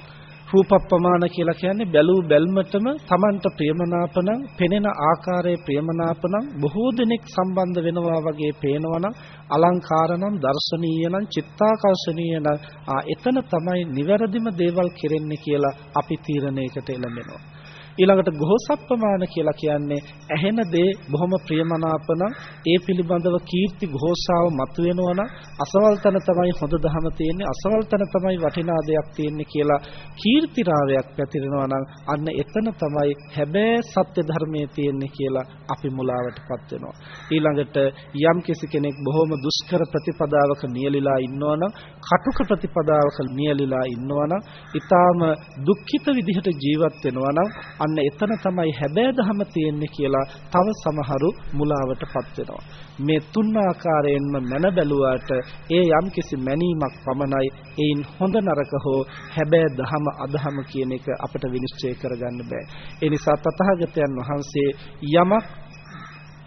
රූපප්පමාන කියලා කියන්නේ බැලූ බැල්මටම Tamanට ප්‍රියමනාපනම් පෙනෙන ආකාරයේ ප්‍රියමනාපනම් බොහෝ දෙනෙක් සම්බන්ධ වෙනවා වගේ පේනවනම් අලංකාරනම් දර්ශනීයනම් චිත්තාකර්ෂණීයනම් ආ එතන තමයි නිවැරදිම දේවල් කෙරෙන්නේ කියලා අපි තීරණයකට එළඹෙනවා. ඊළඟට ගෝසප්පමාන කියලා කියන්නේ ඇහෙන දේ බොහොම ප්‍රියමනාප නම් ඒ පිළිබඳව කීර්ති ഘോഷාව මතුවෙනවා නම් අසවල් තන තමයි හොඳ ධම තියෙන්නේ අසවල් තන තමයි වටිනා දෙයක් තියෙන්නේ කියලා කීර්ති රාවයක් පැතිරෙනවා නම් අන්න එතන තමයි හැබෑ සත්‍ය ධර්මයේ තියෙන්නේ කියලා අපි මුලාවටපත් වෙනවා. ඊළඟට යම් කෙනෙක් බොහොම දුෂ්කර ප්‍රතිපදාවක නියලිලා ඉන්නවා නම් කටුක ප්‍රතිපදාවක නියලිලා ඉන්නවා නම් ඊටාම දුක්ඛිත විදිහට ජීවත් වෙනවා නම් අන්න එතන තමයි හැබෑ දහම තියෙන්නේ කියලා තව සමහරු මුලාවටපත් වෙනවා. මේ තුන් ආකාරයෙන්ම මන බැලුවාට ඒ යම්කිසි මැනීමක් පමණයි ඒන් හොඳ නරක හෝ හැබෑ දහම අදහම කියන එක අපිට විනිශ්චය කරගන්න බෑ. ඒ නිසා තථාගතයන් වහන්සේ යමක්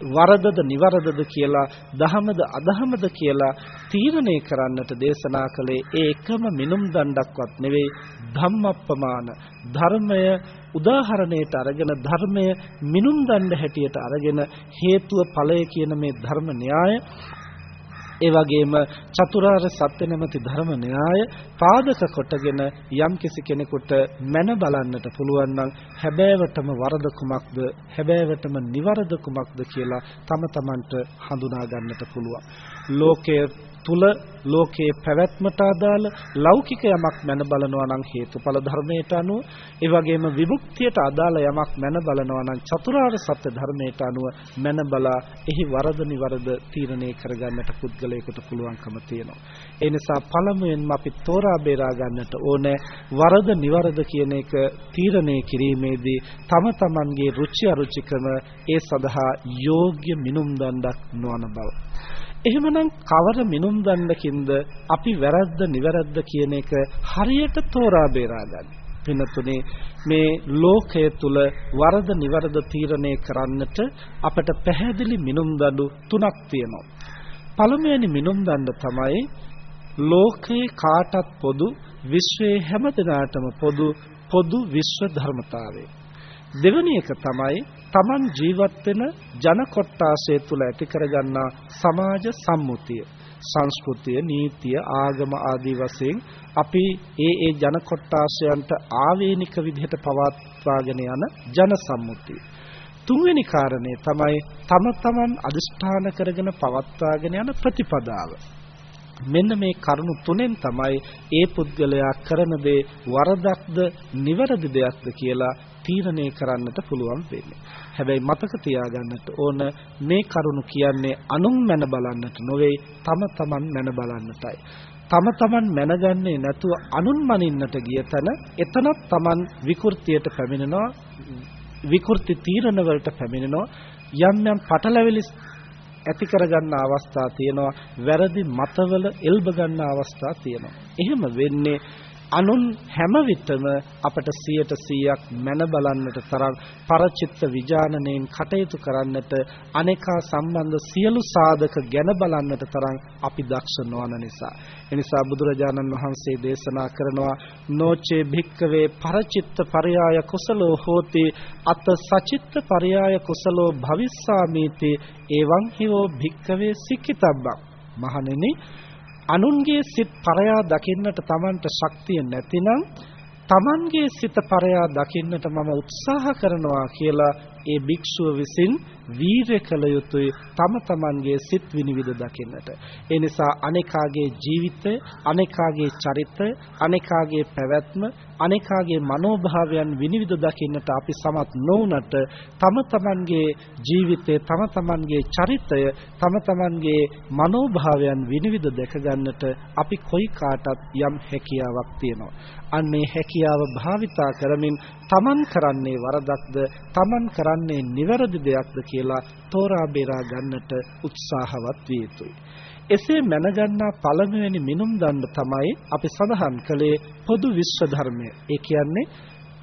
වරදද නිවරදද කියලා දහමද අදහමද කියලා තීරණය කරන්නට දේශනා කළේ ඒ එකම මිනුම් දණ්ඩක්වත් නෙවෙයි ධම්මප්පමාන ධර්මය උදාහරණයට අරගෙන ධර්මය මිනුම් දණ්ඩ හැටියට අරගෙන හේතුව ඵලය කියන මේ ධර්ම න්‍යාය ඒ වගේම චතුරාර්ය සත්‍ය නැමැති ධර්ම න්‍යාය පාදක කොටගෙන යම්කිසි කෙනෙකුට මන බලන්නට පුළුවන් නම් හැබෑවටම වරද කුමක්ද හැබෑවටම නිවරද කුමක්ද කියලා තම තමන්ට හඳුනා ගන්නට පුළුවන්. ලෝකයේ තුල ලෝකයේ පැවැත්මට අදාළ ලෞකික යමක් මැන බලනවා නම් හේතුඵල ධර්මයට අනුව ඒ වගේම විමුක්තියට අදාළ යමක් මැන බලනවා නම් චතුරාර්ය සත්‍ය ධර්මයට අනුව මැන බලා එහි වරද නිවරද තීරණය කරගන්නට පුද්ගලයෙකුට පුළුවන්කම තියෙනවා. ඒ නිසා පළමුවෙන්ම අපි තෝරා බේරා ගන්නට ඕනේ වරද නිවරද කියන එක තීරණය කිරීමේදී තම තමන්ගේ රුචි අරුචිකම ඒ සඳහා යෝග්‍ය මිනුම් දණ්ඩක් නොවන බව. එහෙමනම් කවර මිනුම් දණ්ඩකින්ද අපි වැරද්ද නිවැරද්ද කියන එක හරියට තෝරා බේරා ගන්න. පිනතුනේ මේ ලෝකය තුල වරද නිවැරද තීරණය කරන්නට අපට පැහැදිලි මිනුම් දඬු තුනක් තියෙනවා. පළමුවෙනි මිනුම් දණ්ඩ තමයි ලෝකේ කාටත් පොදු විශ්වයේ හැම දිනාටම පොදු පොදු විශ්ව ධර්මතාවය. දෙවැනි එක තමයි Taman ජීවත් වෙන ජන කොට්ටාසය තුල ඇති කරගන්නා සමාජ සම්මුතිය සංස්කෘතිය නීතිය ආගම ආදී වශයෙන් අපි ඒ ඒ ජන කොට්ටාසයන්ට ආවේනික විදිහට පවත්වාගෙන යන ජන සම්මුතිය. තුන්වෙනි කාරණේ තමයි තම තමන් අදිෂ්ඨාන කරගෙන පවත්වාගෙන යන ප්‍රතිපදාව. මෙන්න මේ කරුණු තුනෙන් තමයි ඒ පුද්ගලයා කරන දේ වරදක්ද නිවැරදි දෙයක්ද කියලා තීරණය කරන්නට පුළුවන් වෙන්නේ. හැබැයි මතක තියාගන්නට ඕන මේ කරුණු කියන්නේ අනුන් මැන බලන්නට නොවේ තම තමන් මැන බලන්නටයි. තම තමන් මැනගන්නේ නැතුව අනුන් මනින්නට ගිය තැන එතනත් තමන් විකෘතියට පැමිණෙනවා විකෘති තීරණ වලට පැමිණෙනවා යම් යම් පටලැවිලි ඇති කරගන්න අවස්ථා තියෙනවා වැරදි මතවල එල්බ ගන්න අවස්ථා තියෙනවා එහෙම වෙන්නේ අනුන් හැම විටම අපට 100%ක් මැන බලන්නට තරම් පරචිත්ත විඥානණයෙන් කටයුතු කරන්නට අනේකා සම්බන්ධ සියලු සාධක ගැන බලන්නට තරම් අපි දක්ෂ නොවන නිසා. එනිසා බුදුරජාණන් වහන්සේ දේශනා කරනවා නොචේ භික්කවේ පරචිත්ත පරයාය කුසලෝ හෝති අත සචිත්ත පරයාය කුසලෝ භවිස්සාමීති එවං හිවෝ භික්කවේ සික්කිතබ්බක් මහණෙනි අනුන්ගේ සිත් පරයා දකින්නට Tamanට ශක්තිය නැතිනම් Tamanගේ සිත පරයා දකින්නට මම උත්සාහ කරනවා කියලා ඒ භික්ෂුව විසින් වීරය කළ යුතුයි තම තමන්ගේ සිත් විනිවිද දකින්නට. ඒ නිසා අනේකාගේ ජීවිතය, අනේකාගේ චරිතය, අනේකාගේ පැවැත්ම, අනේකාගේ මනෝභාවයන් විනිවිද දකින්නට අපි සමත් නොවුනට තම තමන්ගේ ජීවිතය, තම තමන්ගේ චරිතය, තම තමන්ගේ මනෝභාවයන් විනිවිද දැක ගන්නට අපි කොයි කාටත් යම් හැකියාවක් තියෙනවා. අන්නේ හැකියාව භාවිතා කරමින් තමන් කරන්නේ වරදක්ද තමන් කරන්නේ නිවැරදි දෙයක්ද කියලා තෝරා බේරා ගන්නට උත්සාහවත් විය යුතුයි. එසේ මැනගන්නා පළමුවෙනි මිනුම් දණ්ඩ තමයි අපි සඳහන් කළේ පොදු විශ්ව ධර්මය. ඒ කියන්නේ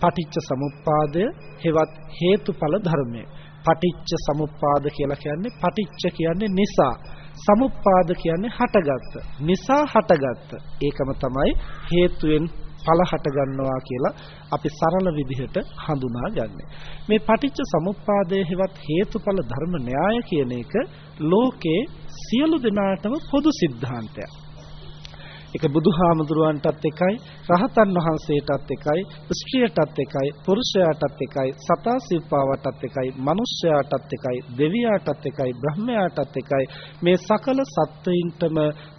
පටිච්ච සමුප්පාදය හෙවත් හේතුඵල ධර්මය. පටිච්ච සමුප්පාද කියලා කියන්නේ පටිච්ච කියන්නේ නිසා සමුප්පාද කියන්නේ හටගත්ත නිසා හටගත්ත ඒකම තමයි හේතුවෙන් ඵල හට ගන්නවා කියලා අපි සරල විදිහට හඳුනාගන්නේ. මේ පටිච්ච සමුප්පාදයේ හෙවත් හේතුඵල ධර්ම න්‍යාය කියන එක ලෝකේ සියලු දෙනාටම පොදු સિદ્ધාන්තයක්. ඒක බුදුහාමුදුරුවන්ටත් එකයි රහතන් වහන්සේටත් එකයි ස්ත්‍රියටත් එකයි පුරුෂයාටත් එකයි සතා සිව්පාවටත් එකයි මිනිස්යාටත් එකයි දෙවියාටත් එකයි බ්‍රහ්මයාටත් එකයි මේ සකල සත්වයින්ටම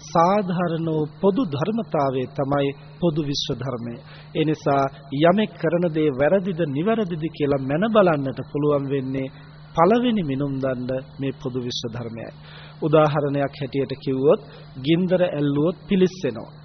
සාධාරණ වූ පොදු ධර්මතාවය තමයි පොදු විශ්ව ධර්මය. ඒ නිසා යමෙක් කරන දේ වැරදිද නිවැරදිද කියලා මැන බලන්නට පුළුවන් වෙන්නේ පළවෙනි මිනුම් දණ්ඩ මේ පොදු විශ්ව ධර්මයයි. උදාහරණයක් හැටියට කිව්වොත් ගින්දර ඇල්ලුවොත් පිලිස්සෙනවා.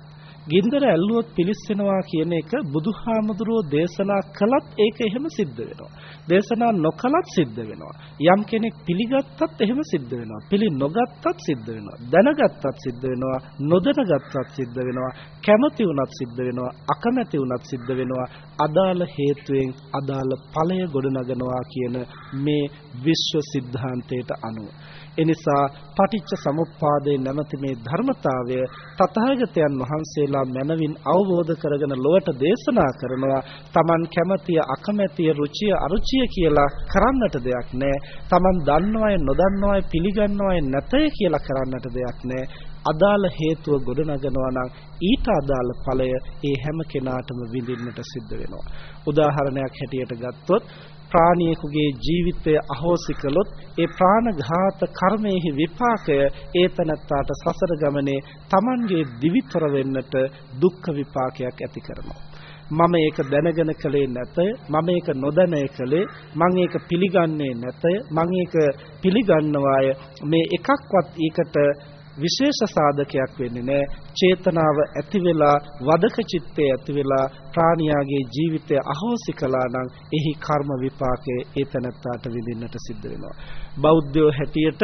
ගින්දර ඇල්ලුවොත් පිලිස්සෙනවා කියන එක බුදුහාමුදුරුවෝ දේශනා කළත් ඒක එහෙම සිද්ධ වෙනවා. දේශනා නොකළත් සිද්ධ වෙනවා. යම් කෙනෙක් පිළිගත්තත් එහෙම සිද්ධ වෙනවා. පිළි නොගත්තත් සිද්ධ වෙනවා. දැනගත්තත් සිද්ධ වෙනවා. නොදැනගත්තත් සිද්ධ වෙනවා. කැමති වුණත් සිද්ධ වෙනවා. අකමැති වුණත් සිද්ධ වෙනවා. අදාළ හේතුවෙන් අදාළ ඵලය ගොඩනගනවා කියන මේ විශ්ව සිද්ධාන්තයට අනුව එනිසා පටිච්ච සමුප්පාදේ නැමැති මේ ධර්මතාවය තථාගතයන් වහන්සේලා මනවින් අවබෝධ කරගෙන ලොවට දේශනා කරනවා. Taman කැමැතිය අකමැතිය රුචිය අරුචිය කියලා කරන්නට දෙයක් නැහැ Taman දන්නවයි නොදන්නවයි පිළිගන්නවයි නැතය කියලා කරන්නට දෙයක් නැහැ අදාළ හේතුව ගොඩනගනවා නම් ඊට අදාළ ඵලය ඒ හැම කෙනාටම විඳින්නට සිද්ධ වෙනවා. උදාහරණයක් හැටියට ගත්තොත් ප්‍රාණියෙකුගේ ජීවිතය අහෝසි කළොත් ඒ ප්‍රාණඝාත කර්මයේ විපාකය ඒතනත්තාට සසර ගමනේ Tamanගේ දිවිතර වෙන්නට දුක්ඛ විපාකයක් ඇති කරනවා. මම ඒක දැනගෙන කළේ නැත මම ඒක නොදැන කළේ මම ඒක පිළිගන්නේ නැත මම ඒක පිළිගන්නවාය මේ එකක්වත් ඊකට විශේෂ සාධකයක් වෙන්නේ නැහැ චේතනාව ඇති වෙලා වදක චිත්තේ ඇති වෙලා ප්‍රාණියාගේ ජීවිතය අහෝසි කළා නම් එහි කර්ම විපාකයේ ඒතනත්තාට විඳින්නට සිද්ධ වෙනවා. බෞද්ධයෝ හැටියට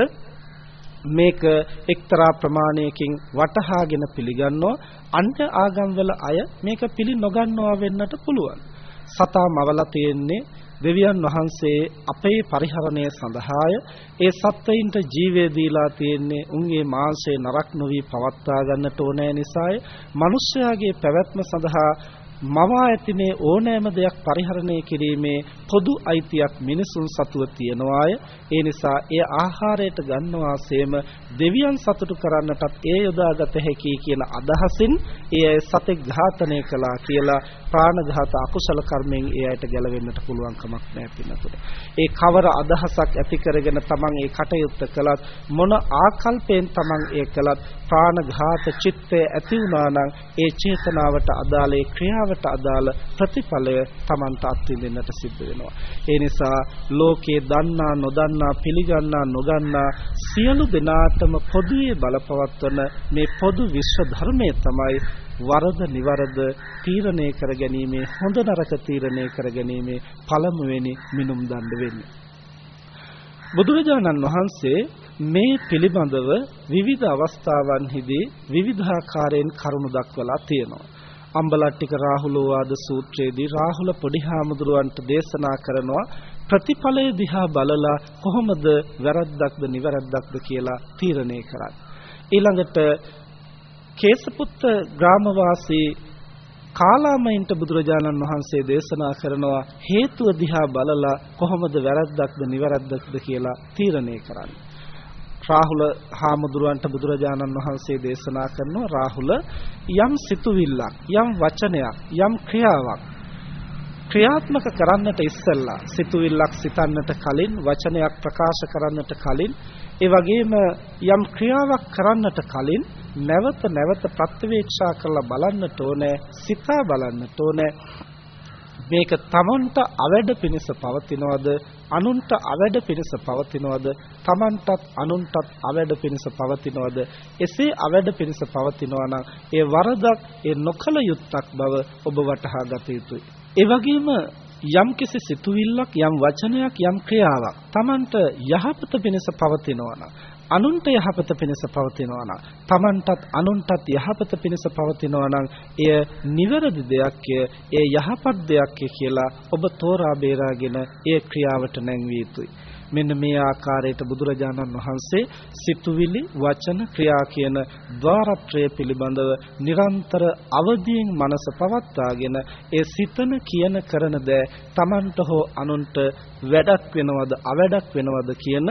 මේක එක්තරා ප්‍රමාණයකින් වටහාගෙන පිළිගන්නෝ අන්‍ය ආගම්වල අය මේක පිළි නොගන්නවා වෙන්නට පුළුවන්. සතා මවලා තියෙන්නේ දෙවියන් වහන්සේ අපේ පරිහරණය සඳහාය ඒ සත්වයින්ට ජීවය දීලා තියෙන්නේ උන්ගේ මාංශය නරක නොවි පවත්වා ගන්නට ඕනෑ නිසාය. මිනිස්යාගේ පැවැත්ම සඳහා මවා ඇති මේ ඕනෑම දෙයක් පරිහරණය කිරීමේ පොදු අයිතියක් මිනිසුන් සතුව තියනවාය ඒ නිසා ඒ ආහාරයට ගන්නවාseම දෙවියන් සතුටු කරන්නටත් ඒ යොදාගත හැකි කියන අදහසින් ඒ සතෙක් ඝාතනය කළා කියලා ප්‍රාණඝාත අකුසල කර්මෙන් ඒ අයට ගැලවෙන්නට පුළුවන් කමක් නැහැ පින්නතුල. ඒ කවර අදහසක් ඇති කරගෙන තමන් ඒ කටයුත්ත කළත් මොන ආකල්පයෙන් තමන් ඒ කළත් ප්‍රාණඝාත චිත්තය ඇති වුණා නම් ඒ චේතනාවට අදාළ ඒ ක්‍රියාවට අදාළ ප්‍රතිඵලය තමන්ට අත්විඳින්නට සිද්ධ වෙනවා. ඒ නිසා ලෝකයේ දන්නා නොදන්නා පිළිගන්නා නොගන්නා සියලු දෙනාටම පොදුවේ බලපවත්වන මේ පොදු විශ්ව ධර්මයේ තමයි වරද නිවරද තීරණය කර ගැනීමේ හොඳ නරක තීරණය කර ගැනීමේ පළමුවෙනි මිනුම් දණ්ඩ වෙන්නේ. බුදුරජාණන් වහන්සේ මේ පිළිබඳව විවිධ අවස්ථාවන්හිදී විවිධාකාරයෙන් කරුණු දක්වලා තියෙනවා. අම්බලට්ටික රාහුලෝවාද සූත්‍රයේදී රාහුල පොඩි හාමුදුරුවන්ට දේශනා කරනවා ප්‍රතිඵලය දිහා බලලා කොහොමද වැරද්දක්ද නිවැරද්දක්ද කියලා තීරණය කරන්නේ. ඊළඟට කේසපුත්ත ග්‍රාමවාසී කාලාමයින්ට බුදුරජාණන් වහන්සේ දේශනා කරනවා හේතුව දිහා බලලා කොහොමද වැරද්දක්ද නිවැරද්දක්ද කියලා තීරණය කරන්නේ. රාහුල හාමුදුරුවන්ට බුදුරජාණන් වහන්සේ දේශනා කරනවා රාහුල යම් සිතුවිල්ලක් යම් වචනයක් යම් ක්‍රියාවක් ක්‍රියාත්මක කරන්නට ඉස්සෙල්ලා සිතුවිල්ලක් සිතන්නට කලින් වචනයක් ප්‍රකාශ කරන්නට කලින් ඒ වගේම යම් ක්‍රියාවක් කරන්නට කලින් නැවත නැවත ප්‍රත්‍යවේක්ෂා කරලා බලන්නට ඕනේ සිතා බලන්නට ඕනේ. මේක තමන්ට අවැඩ පිණිස පවතිනවද? අනුන්ට අවැඩ පිණිස පවතිනවද? තමන්ටත් අනුන්ටත් අවැඩ පිණිස පවතිනවද? එසේ අවැඩ පිණිස පවතිනවා නම් ඒ වරදක් ඒ නොකල යුත්තක් බව ඔබ වටහා ගත යුතුයි. ඒ වගේම යම්කිසි සිතුවිල්ලක් යම් වචනයක් යම් ක්‍රියාවක් තමන්ට යහපත පිණිස පවතිනවා නම් අනුන්ට යහපත පිණිස පවතිනවා නම් තමන්ටත් අනුන්ටත් යහපත පිණිස පවතිනවා නම් එය නිවැරදි දෙයක්ය එය යහපත් දෙයක්ය කියලා ඔබ තෝරා බේරාගෙන ඒ ක්‍රියාවට නැංවිය යුතුයි. මෙන්න මේ ආකාරයට බුදුරජාණන් වහන්සේ සිතුවිලි වචන ක්‍රියා කියන ద్వාරත්‍රය පිළිබඳව නිරන්තර අවදියෙන් මනස පවත්වාගෙන ඒ සිතන කියන කරන දෑ Tamanට හෝ අනුන්ට වැඩක් වෙනවද අවැඩක් වෙනවද කියන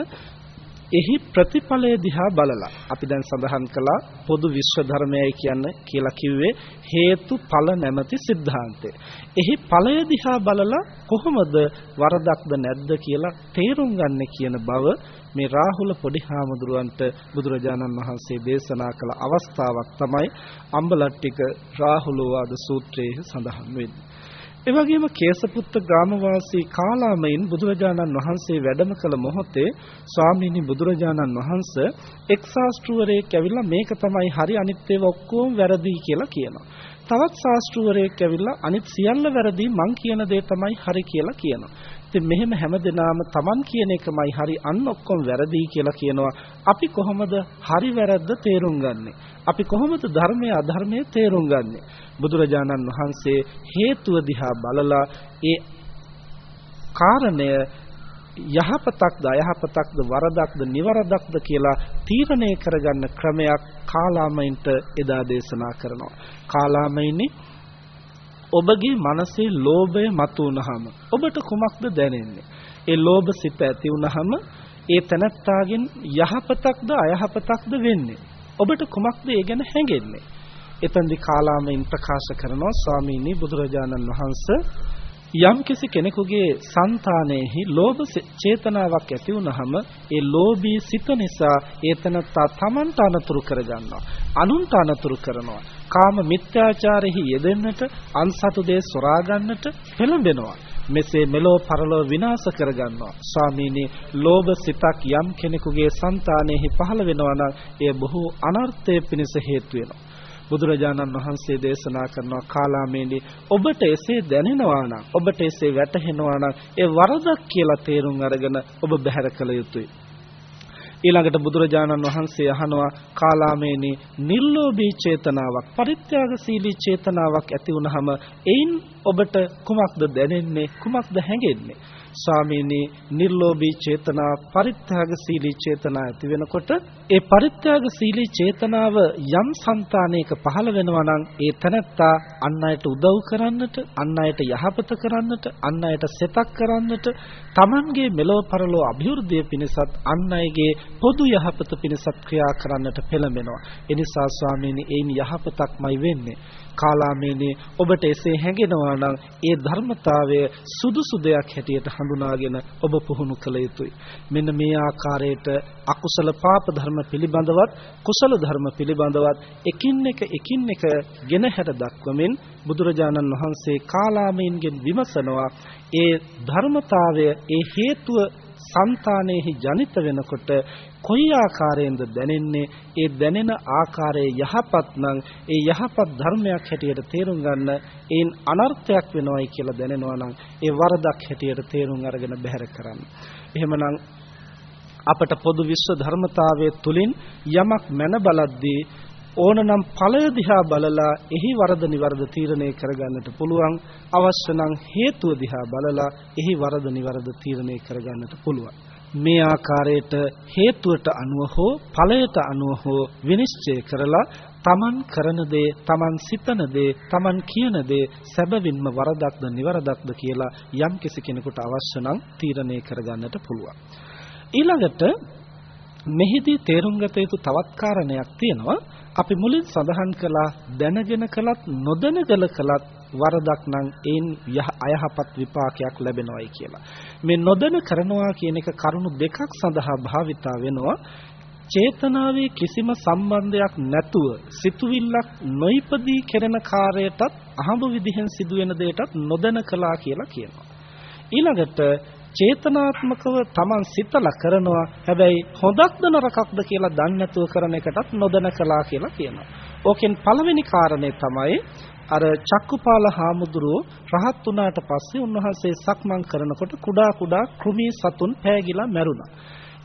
එහි ප්‍රතිඵලය දිහා බලලා අපි දැන් සඳහන් කළා පොදු විශ්ව ධර්මයයි කියන්න කියලා කිව්වේ හේතු ඵල නැමැති સિદ્ધාන්තය. එහි ඵලය දිහා බලලා කොහොමද වරදක්ද නැද්ද කියලා තේරුම් ගන්න කියන බව මේ රාහුල පොඩි හාමුදුරුවන්ට බුදුරජාණන් වහන්සේ දේශනා කළ අවස්ථාවක් තමයි අම්බලට්ටික රාහුලෝවාද සූත්‍රයේ සඳහන් වෙන්නේ. ඒ වගේම කේසපුත්ත ග්‍රාමවාසී කාලාමයින් බුදුරජාණන් වහන්සේ වැඩම කළ මොහොතේ ස්වාමීනි බුදුරජාණන් වහන්සේ එක් ශාස්ත්‍රවරයෙක් ඇවිල්ලා මේක තමයි හරි අනිත් ඒවා ඔක්කොම වැරදි කියලා කියනවා. තවත් ශාස්ත්‍රවරයෙක් ඇවිල්ලා අනිත් සියල්ල වැරදි මං කියන දේ තමයි හරි කියලා කියනවා. ඉතින් මෙහෙම හැමදෙනාම Taman කියන එකමයි හරි අන් ඔක්කොම වැරදි කියලා කියනවා. අපි කොහොමද හරි වැරද්ද තේරුම් ගන්නෙ? අපි කොහොමද ධර්මයේ අධර්මයේ තේරුම් ගන්නෙ? බුදුරජාණන් වහන්සේ හේතුව දිහා බලලා ඒ කාරණය යහපතක්ද අයහපතක්ද වරදක්ද නිවරදක්ද කියලා තීරණය කරගන්න ක්‍රමයක් කාලාමයින්ට එදා දේශනා කරනවා. කාලාමයිනි ඔබගේ මනසේ ලෝභය මතුවනහම ඔබට කුමක්ද දැනෙන්නේ? ඒ ලෝභ සිත ඇති වුනහම ඒ තනත්තාගෙන් යහපතක්ද අයහපතක්ද වෙන්නේ? ඔබට කුමක්ද ඒ ගැන හැඟෙන්නේ? එතෙන්දි කාලාමෙන් ප්‍රකාශ කරනවා ස්වාමීනි බුදුරජාණන් වහන්සේ යම්කිසි කෙනෙකුගේ సంతානෙහි ලෝභ චේතනාවක් ඇති වුනහම ඒ ලෝභී සිත නිසා ඒතනත්තා තමන්ට අනතුරු කරගන්නවා අනුන්ට අනතුරු කරනවා කාම මිත්‍යාචාරෙහි යෙදෙන්නට අන්සතු දේ සොරා ගන්නට පෙළඹෙනවා මෙසේ මෙලෝ පරලෝ විනාශ කරගන්නවා. ස්වාමීනි ලෝභ සිතක් යම් කෙනෙකුගේ సంతානෙහි පහළ වෙනවා නම් එය බොහෝ අනර්ථය පිණිස හේතු වෙනවා. බුදුරජාණන් වහන්සේ දේශනා කරනවා කාලාමේදී ඔබට එසේ දැනෙනවා නම් ඔබට එසේ වැටහෙනවා නම් ඒ වරදක් කියලා තේරුම් අරගෙන ඔබ බැහැර කළ යුතුයි. ඊළඟට බුදුරජාණන් වහන්සේ අහනවා කාලාමේනි නිර්ලෝභී චේතනාවක් පරිත්‍යාගශීලී චේතනාවක් ඇති වුනහම එයින් ඔබට කුමක්ද දැනෙන්නේ කුමක්ද හැඟෙන්නේ? ස්වාමීනි නිර්ලෝභී චේතනා පරිත්‍යාගශීලී චේතනා ඇති වෙනකොට ඒ පරිත්‍යාගශීලී චේතනාව යම් సంతානයක පහළ වෙනවා නම් ඒ තැනැත්තා අන් අයට උදව් කරන්නට අන් අයට යහපත කරන්නට අන් අයට සෙතක් කරන්නට Tamanගේ මෙලොව පරලොව અભිවෘද්ධිය පිණිසත් අන් අයගේ පොදු යහපත පිණිසත් ක්‍රියා කරන්නට පෙළඹෙනවා. එනිසා ස්වාමීනි එයින් යහපතක්මයි වෙන්නේ. කාලාමේනේ ඔබට එසේ හැඟෙනවා නම් ඒ ධර්මතාවය සුදුසු දෙයක් හැටියට හඳුනාගෙන ඔබ පුහුණු කළ යුතුයි. මෙන්න මේ ආකාරයට අකුසල පාප ධර්ම පිළිබඳවත් කුසල ධර්ම පිළිබඳවත් එකින් එක එකින් එක ගෙනහැර දක්වමින් බුදුරජාණන් වහන්සේ කාලාමයෙන්ගෙන් විමසනවා ඒ ධර්මතාවය ඒ හේතුව సంతානෙහි ජනිත වෙනකොට කොයි ආකාරයෙන්ද දැනෙන්නේ ඒ දැනෙන ආකාරයේ යහපත් නම් ඒ යහපත් ධර්මයක් හැටියට තේරුම් ගන්න ඒන් අනර්ථයක් වෙනවයි කියලා දැනෙනවා නම් ඒ වරදක් හැටියට තේරුම් අරගෙන බැහැර කරන්න. එහෙමනම් අපට පොදු විශ්ව ධර්මතාවයේ තුලින් යමක් මැන බලද්දී ඕනනම් ඵලය දිහා බලලා එහි වරද නිවරද තීරණය කරගන්නට පුළුවන්. අවශ්‍ය නම් හේතුව දිහා බලලා එහි වරද නිවරද තීරණය කරගන්නට පුළුවන්. මේ ආකාරයට හේතුවට අනුව හෝ ඵලයට අනුව හෝ විනිශ්චය කරලා තමන් කරන දේ තමන් සිතන දේ තමන් කියන දේ සැබවින්ම වරදක්ද නිවරදක්ද කියලා යම් කිසි කෙනෙකුට අවශ්‍ය නම් තීරණය කරගන්නට පුළුවන්. ඊළඟට මෙහිදී තේරුම් ගත යුතු තවත් කාරණයක් තියෙනවා. අපි මුලින් සඳහන් කළා දැනගෙන කළත් නොදැන කළත් වරදක් නම් ඒන් අයහපත් විපාකයක් ලැබෙනවයි කියලා. මේ නොදැන කරනවා කියන එක කරුණු දෙකක් සඳහා භාවිතා වෙනවා. චේතනාවේ කිසිම සම්බන්ධයක් නැතුව සිතුවිල්ලක් නොයිපදී කෙරෙන කාර්යයටත් අහඹ විදිහෙන් සිදුවෙන දෙයටත් නොදැන කළා කියලා කියනවා. ඊළඟට චේතනාත්මකව Taman සිතලා කරනවා හැබැයි හොඳක්ද නරකක්ද කියලා දන්නේ නැතුව කරන එකටත් නොදැන කළා කියලා කියනවා. ඕකෙන් පළවෙනි කාරණේ තමයි අර චක්කුපාල හාමුදුරුව රහත් වුණාට පස්සේ උන්වහන්සේ සක්මන් කරනකොට කුඩා කුඩා කෘමී සතුන් පෑගිලා මැරුණා.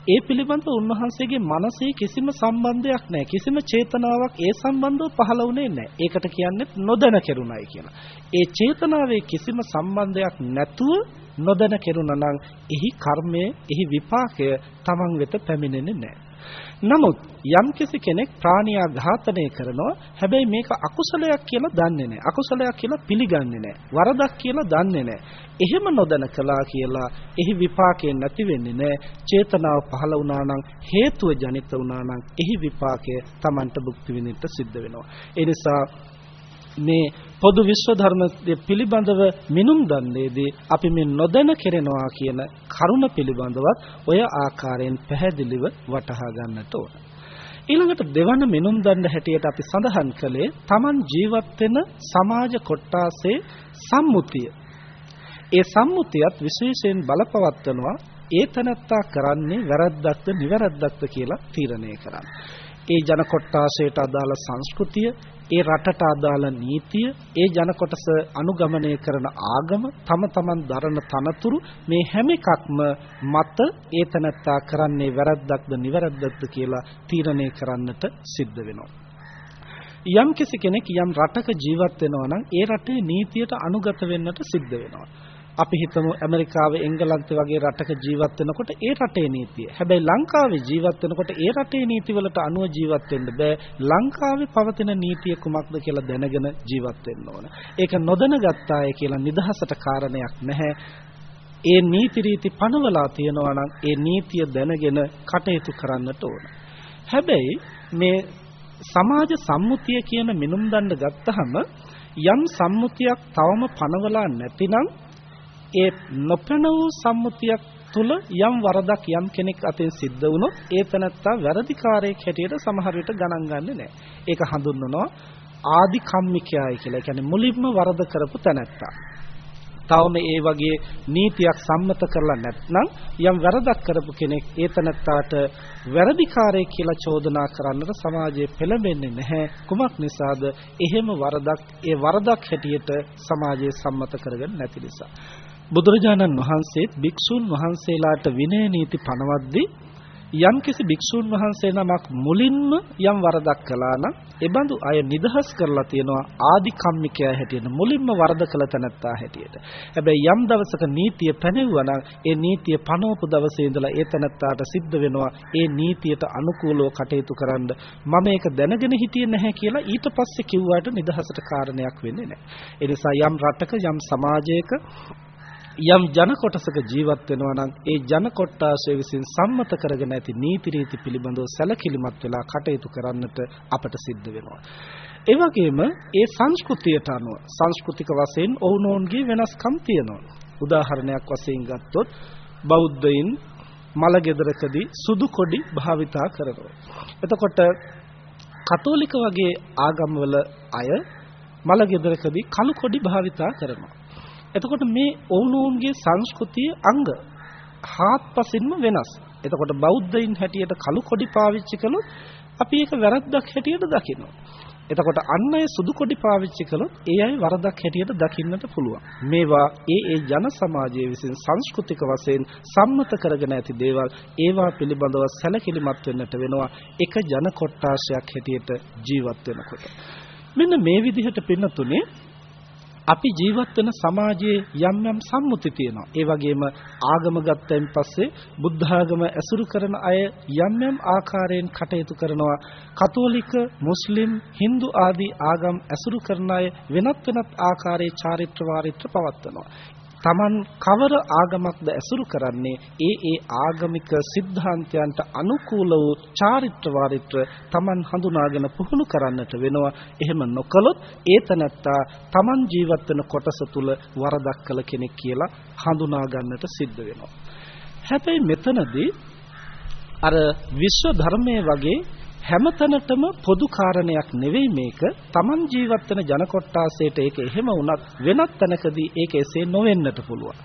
ඒ පිළිබඳව උන්වහන්සේගේ මනසේ කිසිම සම්බන්ධයක් නැහැ. කිසිම චේතනාවක් ඒ සම්බන්ධව පහළ වුණේ නැහැ. ඒකට කියන්නේ නොදැන කෙරුණයි කියලා. ඒ චේතනාවේ කිසිම සම්බන්ධයක් නැතුව නොදැන කෙරුණා නම් එහි කර්මය, එහි විපාකය Taman වෙත පැමිණෙන්නේ නැහැ. නමුත් යම්කිසි කෙනෙක් ප්‍රාණියා ඝාතනය කරනවා හැබැයි මේක අකුසලයක් කියලා දන්නේ නැහැ. අකුසලයක් කියලා පිළිගන්නේ නැහැ. වරදක් කියලා දන්නේ නැහැ. එහෙම නොදැන කළා කියලා එහි විපාකේ නැති වෙන්නේ නැහැ. චේතනාව පහළ වුණා නම් හේතුව ජනිත වුණා නම් එහි විපාකය Tamanට භුක්ති විඳින්න සිද්ධ වෙනවා. ඒ නිසා මේ පොදු විශ්ව ධර්මයේ පිළිබඳව මිනුම් දන්නේදී අපි මේ නොදැන කෙරෙනවා කියන කරුණ පිළිබඳවත් ඔය ආකාරයෙන් පැහැදිලිව වටහා ගන්නට ඕන. ඊළඟට දෙවන මිනුම් දණ්ඩ හැටියට අපි සඳහන් කළේ Taman ජීවත් වෙන සමාජ කොට්ටාසේ සම්මුතිය. ඒ සම්මුතියත් විශේෂයෙන් බලපවත්වනවා ඒ තනත්තා කරන්නේ වැරද්දක්ද නිවැරද්දක්ද කියලා තීරණය කරන්න. ඒ ජන කොට්ටාසයට අදාළ සංස්කෘතිය ඒ රටට අදාළ නීතිය, ඒ ජන කොටස අනුගමනය කරන ආගම, තම තමන් දරන තනතුරු මේ හැම එකක්ම මත ඒ තනත්තා කරන්නේ වැරද්දක්ද නිවැරද්දක්ද කියලා තීරණය කරන්නට සිද්ධ වෙනවා. යම් කෙනෙක් යම් රටක ජීවත් වෙනවා නම් ඒ රටේ නීතියට අනුගත වෙන්නට සිද්ධ වෙනවා. අපි හිතමු ඇමරිකාවේ එංගලන්තේ වගේ රටක ජීවත් වෙනකොට ඒ රටේ නීතිය. හැබැයි ලංකාවේ ජීවත් වෙනකොට ඒ රටේ නීතිවලට අනුව ජීවත් වෙන්න බෑ. ලංකාවේ පවතින නීතිය කුමක්ද කියලා දැනගෙන ජීවත් වෙන්න ඕන. ඒක නොදැනගත්තාය කියලා නිදහසට කාරණයක් නැහැ. ඒ නීති රීති පනවලා තියෙනවා නම් ඒ නීතිය දැනගෙන කටයුතු කරන්නට ඕන. හැබැයි මේ සමාජ සම්මුතිය කියන මිනුම් දණ්ඩ ගත්තහම යම් සම්මුතියක් තවම පනවලා නැතිනම් ඒ නොපැන වූ සම්මුතියක් තුල යම් වරදක් යම් කෙනෙක් අතෙන් සිද්ධ වුණොත් ඒ තනත්තා වැරදිකාරයෙක් හැටියට සමහර විට ගණන් ගන්නෙ නැහැ. ඒක හඳුන්වනවා ආදි කම්මිකයයි කියලා. ඒ කියන්නේ මුලින්ම වරද කරපු තැනැත්තා. තවම ඒ වගේ නීතියක් සම්මත කරලා නැත්නම් යම් වැරදක් කරපු කෙනෙක් ඒ තනත්තාට වැරදිකාරයෙක් කියලා චෝදනා කරන්නට සමාජයේ පෙළඹෙන්නේ නැහැ කුමක් නිසාද එහෙම වරදක් ඒ වරදක් හැටියට සමාජයේ සම්මත කරගෙන නැති නිසා බුදුරජාණන් වහන්සේත් භික්ෂුන් වහන්සේලාට විනය නීති පනවද්දී යම්කිසි භික්ෂුන් වහන්සේ නමක් මුලින්ම යම් වරදක් කළා නම් එබඳු අය නිදහස් කරලා තියෙනවා ආදි කම්මිකයා හැටියට මුලින්ම වරද කළ තැනැත්තා හැටියට. හැබැයි යම් දවසක නීතිය පැනෙවුවා නම් ඒ නීතිය පනවපු දවසේ ඉඳලා ඒ තැනැත්තාට සිද්ධ වෙනවා ඒ නීතියට අනුකූලව කටයුතු කරන්න මම ඒක දැනගෙන හිටියේ නැහැ කියලා ඊට පස්සේ කිව්වට නිදහසට කාරණයක් වෙන්නේ නැහැ. ඒ නිසා යම් රටක යම් සමාජයක යම් ජන කොටසක ජීවත් වෙනවා නම් ඒ ජන කොට්ටාසය විසින් සම්මත කරගෙන ඇති නීති රීති පිළිබඳව සැලකිලිමත් වෙලා කටයුතු කරන්නට අපට සිද්ධ වෙනවා. ඒ වගේම ඒ සංස්කෘතියට අනුව සංස්කෘතික වශයෙන් ඔවුනෝන්ගේ වෙනස්කම් තියෙනවා. උදාහරණයක් වශයෙන් ගත්තොත් බෞද්ධයින් මලගෙදරකදී සුදු කොඩි භාවිතා කරනවා. එතකොට කතෝලික වගේ ආගම්වල අය මලගෙදරකදී කළු කොඩි භාවිතා කරනවා. එතකොට මේ ඔවුනෝන්ගේ සංස්කෘතිය අංග හාත්පසින්ම වෙනස්. එතකොට බෞද්ධයින් හැටියට කළු කොඩි පාවිච්චි කළොත් අපි ඒක වැරද්දක් හැටියට දකිනවා. එතකොට අන් අය සුදු කොඩි පාවිච්චි කළොත් ඒ අය වරදක් හැටියට දකින්නට පුළුවන්. මේවා ඒ ඒ ජන සමාජයේ විසින් සංස්කෘතික වශයෙන් සම්මත කරගෙන ඇති දේවල් ඒවා පිළිබඳව සැලකිලිමත් වෙන්නට වෙනවා එක ජන කොට්ටාශයක් හැටියට ජීවත් වෙනකොට. මෙන්න මේ විදිහට පින්නතුනේ අපි ජීවත් වෙන සමාජයේ යම් යම් සම්මුති තියෙනවා. ඒ වගේම ආගම ගත්තයින් පස්සේ බුද්ධ ආගම ඇසුරු කරන අය යම් යම් ආකාරයෙන් කටයුතු කරනවා. කතෝලික, මුස්ලිම්, Hindu ආදී ආගම් ඇසුරු කරන අය වෙනත් වෙනත් ආකාරයේ චාරිත්‍ර වාරිත්‍ර පවත්වනවා. Taman කවර ආගමක්ද ඇසුරු කරන්නේ? ඒ ඒ ආගමික સિદ્ધාන්තයන්ට අනුකූල වූ චාරිත්‍ර වාරිත්‍ර Taman හඳුනාගෙන පුහුණු කරන්නට වෙනවා. එහෙම නොකළොත් ඒ තනත්තා Taman ජීවත් වෙන කොටස තුල වරදක් කළ කෙනෙක් කියලා හඳුනා ගන්නට සිද්ධ වෙනවා. හැබැයි මෙතනදී අර විශ්ව ධර්මයේ වගේ හැමතැනටම පොදු කාරණයක් නෙවෙයි මේක. Taman ජීවත් වෙන ජන කොට්ටාසයට ඒක එහෙම වුණත් වෙනත් තැනකදී ඒක එසේ නොවෙන්නට පුළුවන්.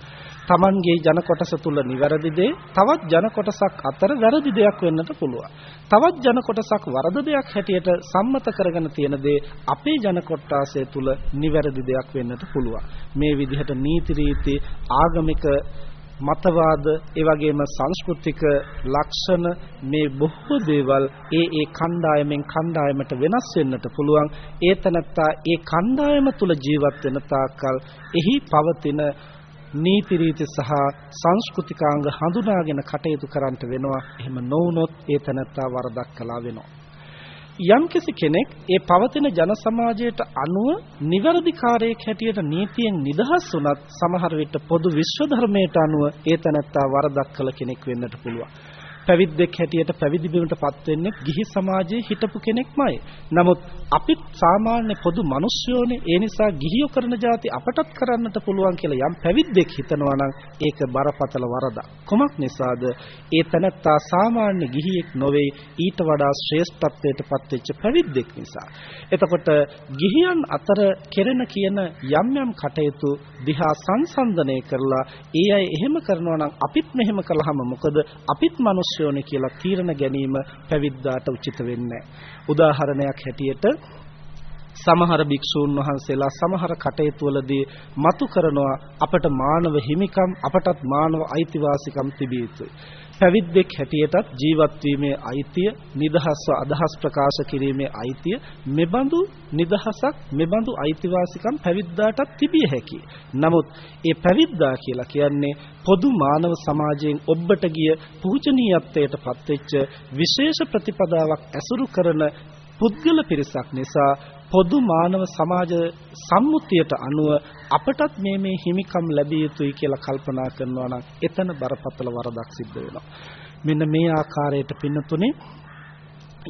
Tamanගේ ජන කොටස තුල නිවැරදි දේ තවත් ජන කොටසක් අතර වැරදි දෙයක් වෙන්නට පුළුවන්. තවත් ජන කොටසක් වරද දෙයක් හැටියට සම්මත කරගෙන තියෙන දේ අපේ ජන කොටාසය තුල නිවැරදි දෙයක් වෙන්නට පුළුවන්. මේ විදිහට නීති රීති ආගමික මතවාද ඒ වගේම සංස්කෘතික ලක්ෂණ මේ බොහෝ දේවල් ඒ ඒ කණ්ඩායමෙන් කණ්ඩායමට වෙනස් වෙන්නට පුළුවන්. ඒ තනත්තා ඒ කණ්ඩායම තුල ජීවත් වෙන තාක්කල් එහි පවතින නීති රීති සහ සංස්කෘතිකාංග හඳුනාගෙන කටයුතු කරන්නට වෙනවා. එහෙම නොවුනොත් ඒ තනත්තා වරදක් කළා වෙනවා. යම්කිසි කෙනෙක් ඒ පවතින ජන සමාජයට අනුව නිවැරදි කාර්යයක් හැටියට නීතියෙන් නිදහස් වුණත් සමහර විට පොදු විශ්ව ධර්මයට අනුව ඒ තැනැත්තා වරදක් කළ කෙනෙක් වෙන්නට පුළුවන්. පැවිද්දෙක් හැටියට පැවිදි බිමටපත් වෙන්නේ ගිහි සමාජයේ හිටපු කෙනෙක්මයි. නමුත් අපිත් සාමාන්‍ය පොදු මිනිස්සුયોනේ ඒ නිසා ගිහියෝ කරන જાති අපටත් කරන්නට පුළුවන් කියලා යම් පැවිද්දෙක් හිතනවා නම් ඒක බරපතල වරදක්. කොමක් නිසාද? ඒ තනත්තා සාමාන්‍ය ගිහියෙක් නොවේ ඊට වඩා ශ්‍රේෂ්ඨත්වයට පත්වෙච්ච පැවිද්දෙක් නිසා. එතකොට ගිහියන් අතර කෙරෙන කියන යම් යම් කටයුතු දිහා සංසන්දනය කරලා ඒ අය එහෙම කරනවා නම් අපිත් මෙහෙම කළාම මොකද අපිත් මිනිස්සු අවශ්‍යෝනේ කියලා තීරණ ගැනීම පැවිද්දාට උචිත වෙන්නේ උදාහරණයක් හැටියට සමහර භික්ෂූන් වහන්සේලා සමහර කටයුතු වලදී මතු කරනවා අපට මානව හිමිකම් අපටත් මානව අයිතිවාසිකම් තිබිය යුතුයි. පැවිද්දෙක් හැටියටත් ජීවත් වීමේ අයිතිය, නිදහස්ව අදහස් ප්‍රකාශ කිරීමේ අයිතිය, මෙබඳු නිදහසක්, මෙබඳු අයිතිවාසිකම් පැවිද්දාටත් තිබිය හැකියි. නමුත් ඒ පැවිද්දා කියලා කියන්නේ පොදු මානව සමාජයෙන් ඔබට ගිය පූජනීයත්වයට පත්වෙච්ච විශේෂ ප්‍රතිපදාවක් ඇසුරු කරන පුද්ගල පිරිසක් නිසා පොදු මානව සමාජ සම්මුතියට අනුව අපටත් මේ මේ හිමිකම් ලැබිය යුතුයි කියලා කල්පනා කරනවා නම් එතන බරපතල වරදක් සිද්ධ වෙනවා. මෙන්න මේ ආකාරයට පින්නතුනේ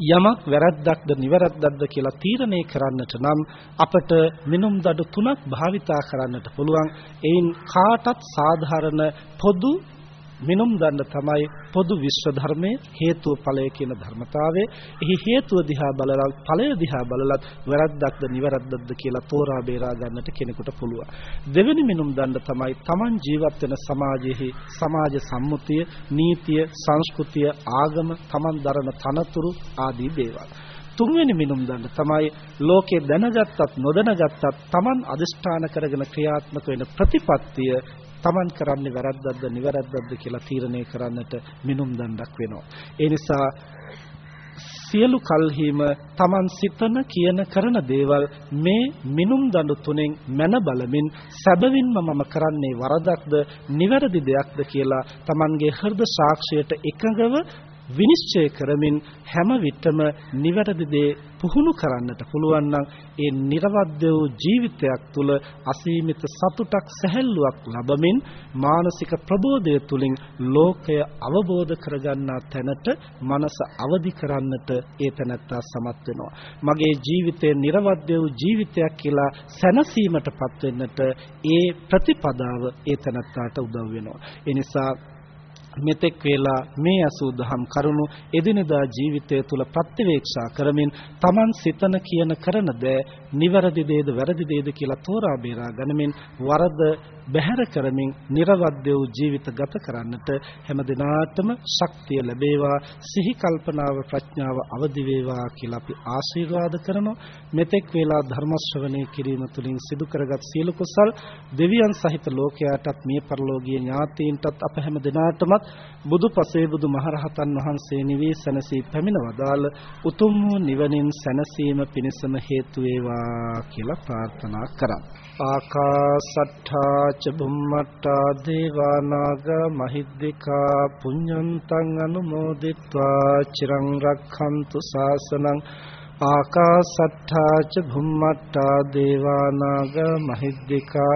යමක් වැරද්දක්ද නිවැරද්දක්ද කියලා තීරණය කරන්නට නම් අපට මිනුම් දඩු තුනක් භාවිතා කරන්නට පුළුවන්. එයින් කාටත් සාධාරණ පොදු මිනුම් දන්න තමයි පොදු විශ්ව ධර්මයේ හේතුව ඵලය කියන ධර්මතාවය. එහි හේතුව දිහා බලලා ඵලය දිහා බලලත් වැරද්දක්ද නිවැරද්දක්ද කියලා තෝරා බේරා ගන්නට කෙනෙකුට පුළුවන්. දෙවෙනි මිනුම් දන්න තමයි Taman ජීවත් වෙන සමාජයේ සමාජ සම්මුතිය, නීතිය, සංස්කෘතිය, ආගම, Taman දරන තනතුරු ආදී දේවල්. තුන්වෙනි මිනුම් දන්න තමයි ලෝකේ දැනගත්තත් නොදැනගත්තත් Taman අදිෂ්ඨාන කරගෙන ක්‍රියාත්මක වෙන ප්‍රතිපත්තිය Taman කරන්නේ වැරද්දක්ද නිවැරද්දක්ද කියලා තීරණය කරන්නට මිනුම් දණ්ඩක් වෙනවා. ඒ නිසා සියලු කල්හිම Taman සිතන කියන කරන දේවල් මේ මිනුම් දඬු තුනෙන් මන බලමින් සැබවින්ම මම කරන්නේ වරදක්ද නිවැරදි දෙයක්ද කියලා Tamanගේ හෘද සාක්ෂියට එකඟව විනිශ්චය කරමින් හැම විටම නිවැරදි දේ පුහුණු කරන්නට පුළුවන් නම් ඒ නිර්වද්‍ය වූ ජීවිතයක් තුළ අසීමිත සතුටක් සැහැල්ලුවක් ලබමින් මානසික ප්‍රබෝධය තුළින් ලෝකය අවබෝධ කරගන්නා තැනට මනස අවදි කරන්නට ඒ තැනත්තා සමත් වෙනවා. මගේ ජීවිතය නිර්වද්‍ය වූ ජීවිතයක් කියලා සැනසීමටපත් වෙන්නට ඒ ප්‍රතිපදාව ඒ තැනත්තාට උදව් වෙනවා. ඒ නිසා මෙතෙක් වේලා මේ අසූ දහම් කරුණු එදිනදා ජීවිතය තුළ ප්‍රත්‍යවේක්ෂා කරමින් Taman සිතන කියන කරන දේ නිවැරදි දේද වැරදි දේද කියලා තෝරා බේරා ගනිමින් වරද බැහැර කරමින් නිර්වද්‍ය වූ ජීවිත ගත කරන්නට හැම දිනාටම ශක්තිය ලැබේවා සිහි කල්පනාව ප්‍රඥාව අවදි වේවා කියලා අපි ආශිර්වාද කරනවා. මෙතෙක් වේලා ධර්ම ශ්‍රවණය කිරීම තුළින් සිදු කරගත් සියලු කුසල් දෙවියන් සහිත ලෝකයාටත් මිය පරලෝකීය ඥාතීන්ටත් අප හැම දිනාටමත් බුදු පසේ බුදු මහරහතන් වහන්සේ නිවී සැනසී පැමිණ වදාළ උතුම් වූ නිවනින් සැනසීම පිණිසම හේතු වේවා කියලා ප්‍රාර්ථනා කරා. ආකාසට්ඨා ච බුම්මට්ඨා දේවා නාග මහිද්దికා පුඤ්ඤන්තං අනුමෝදිත්වා චිරං රක්ඛන්තු ශාසනං ආකාසට්ඨා ච භුම්මට්ඨා දේවා නාග මහිද්దికා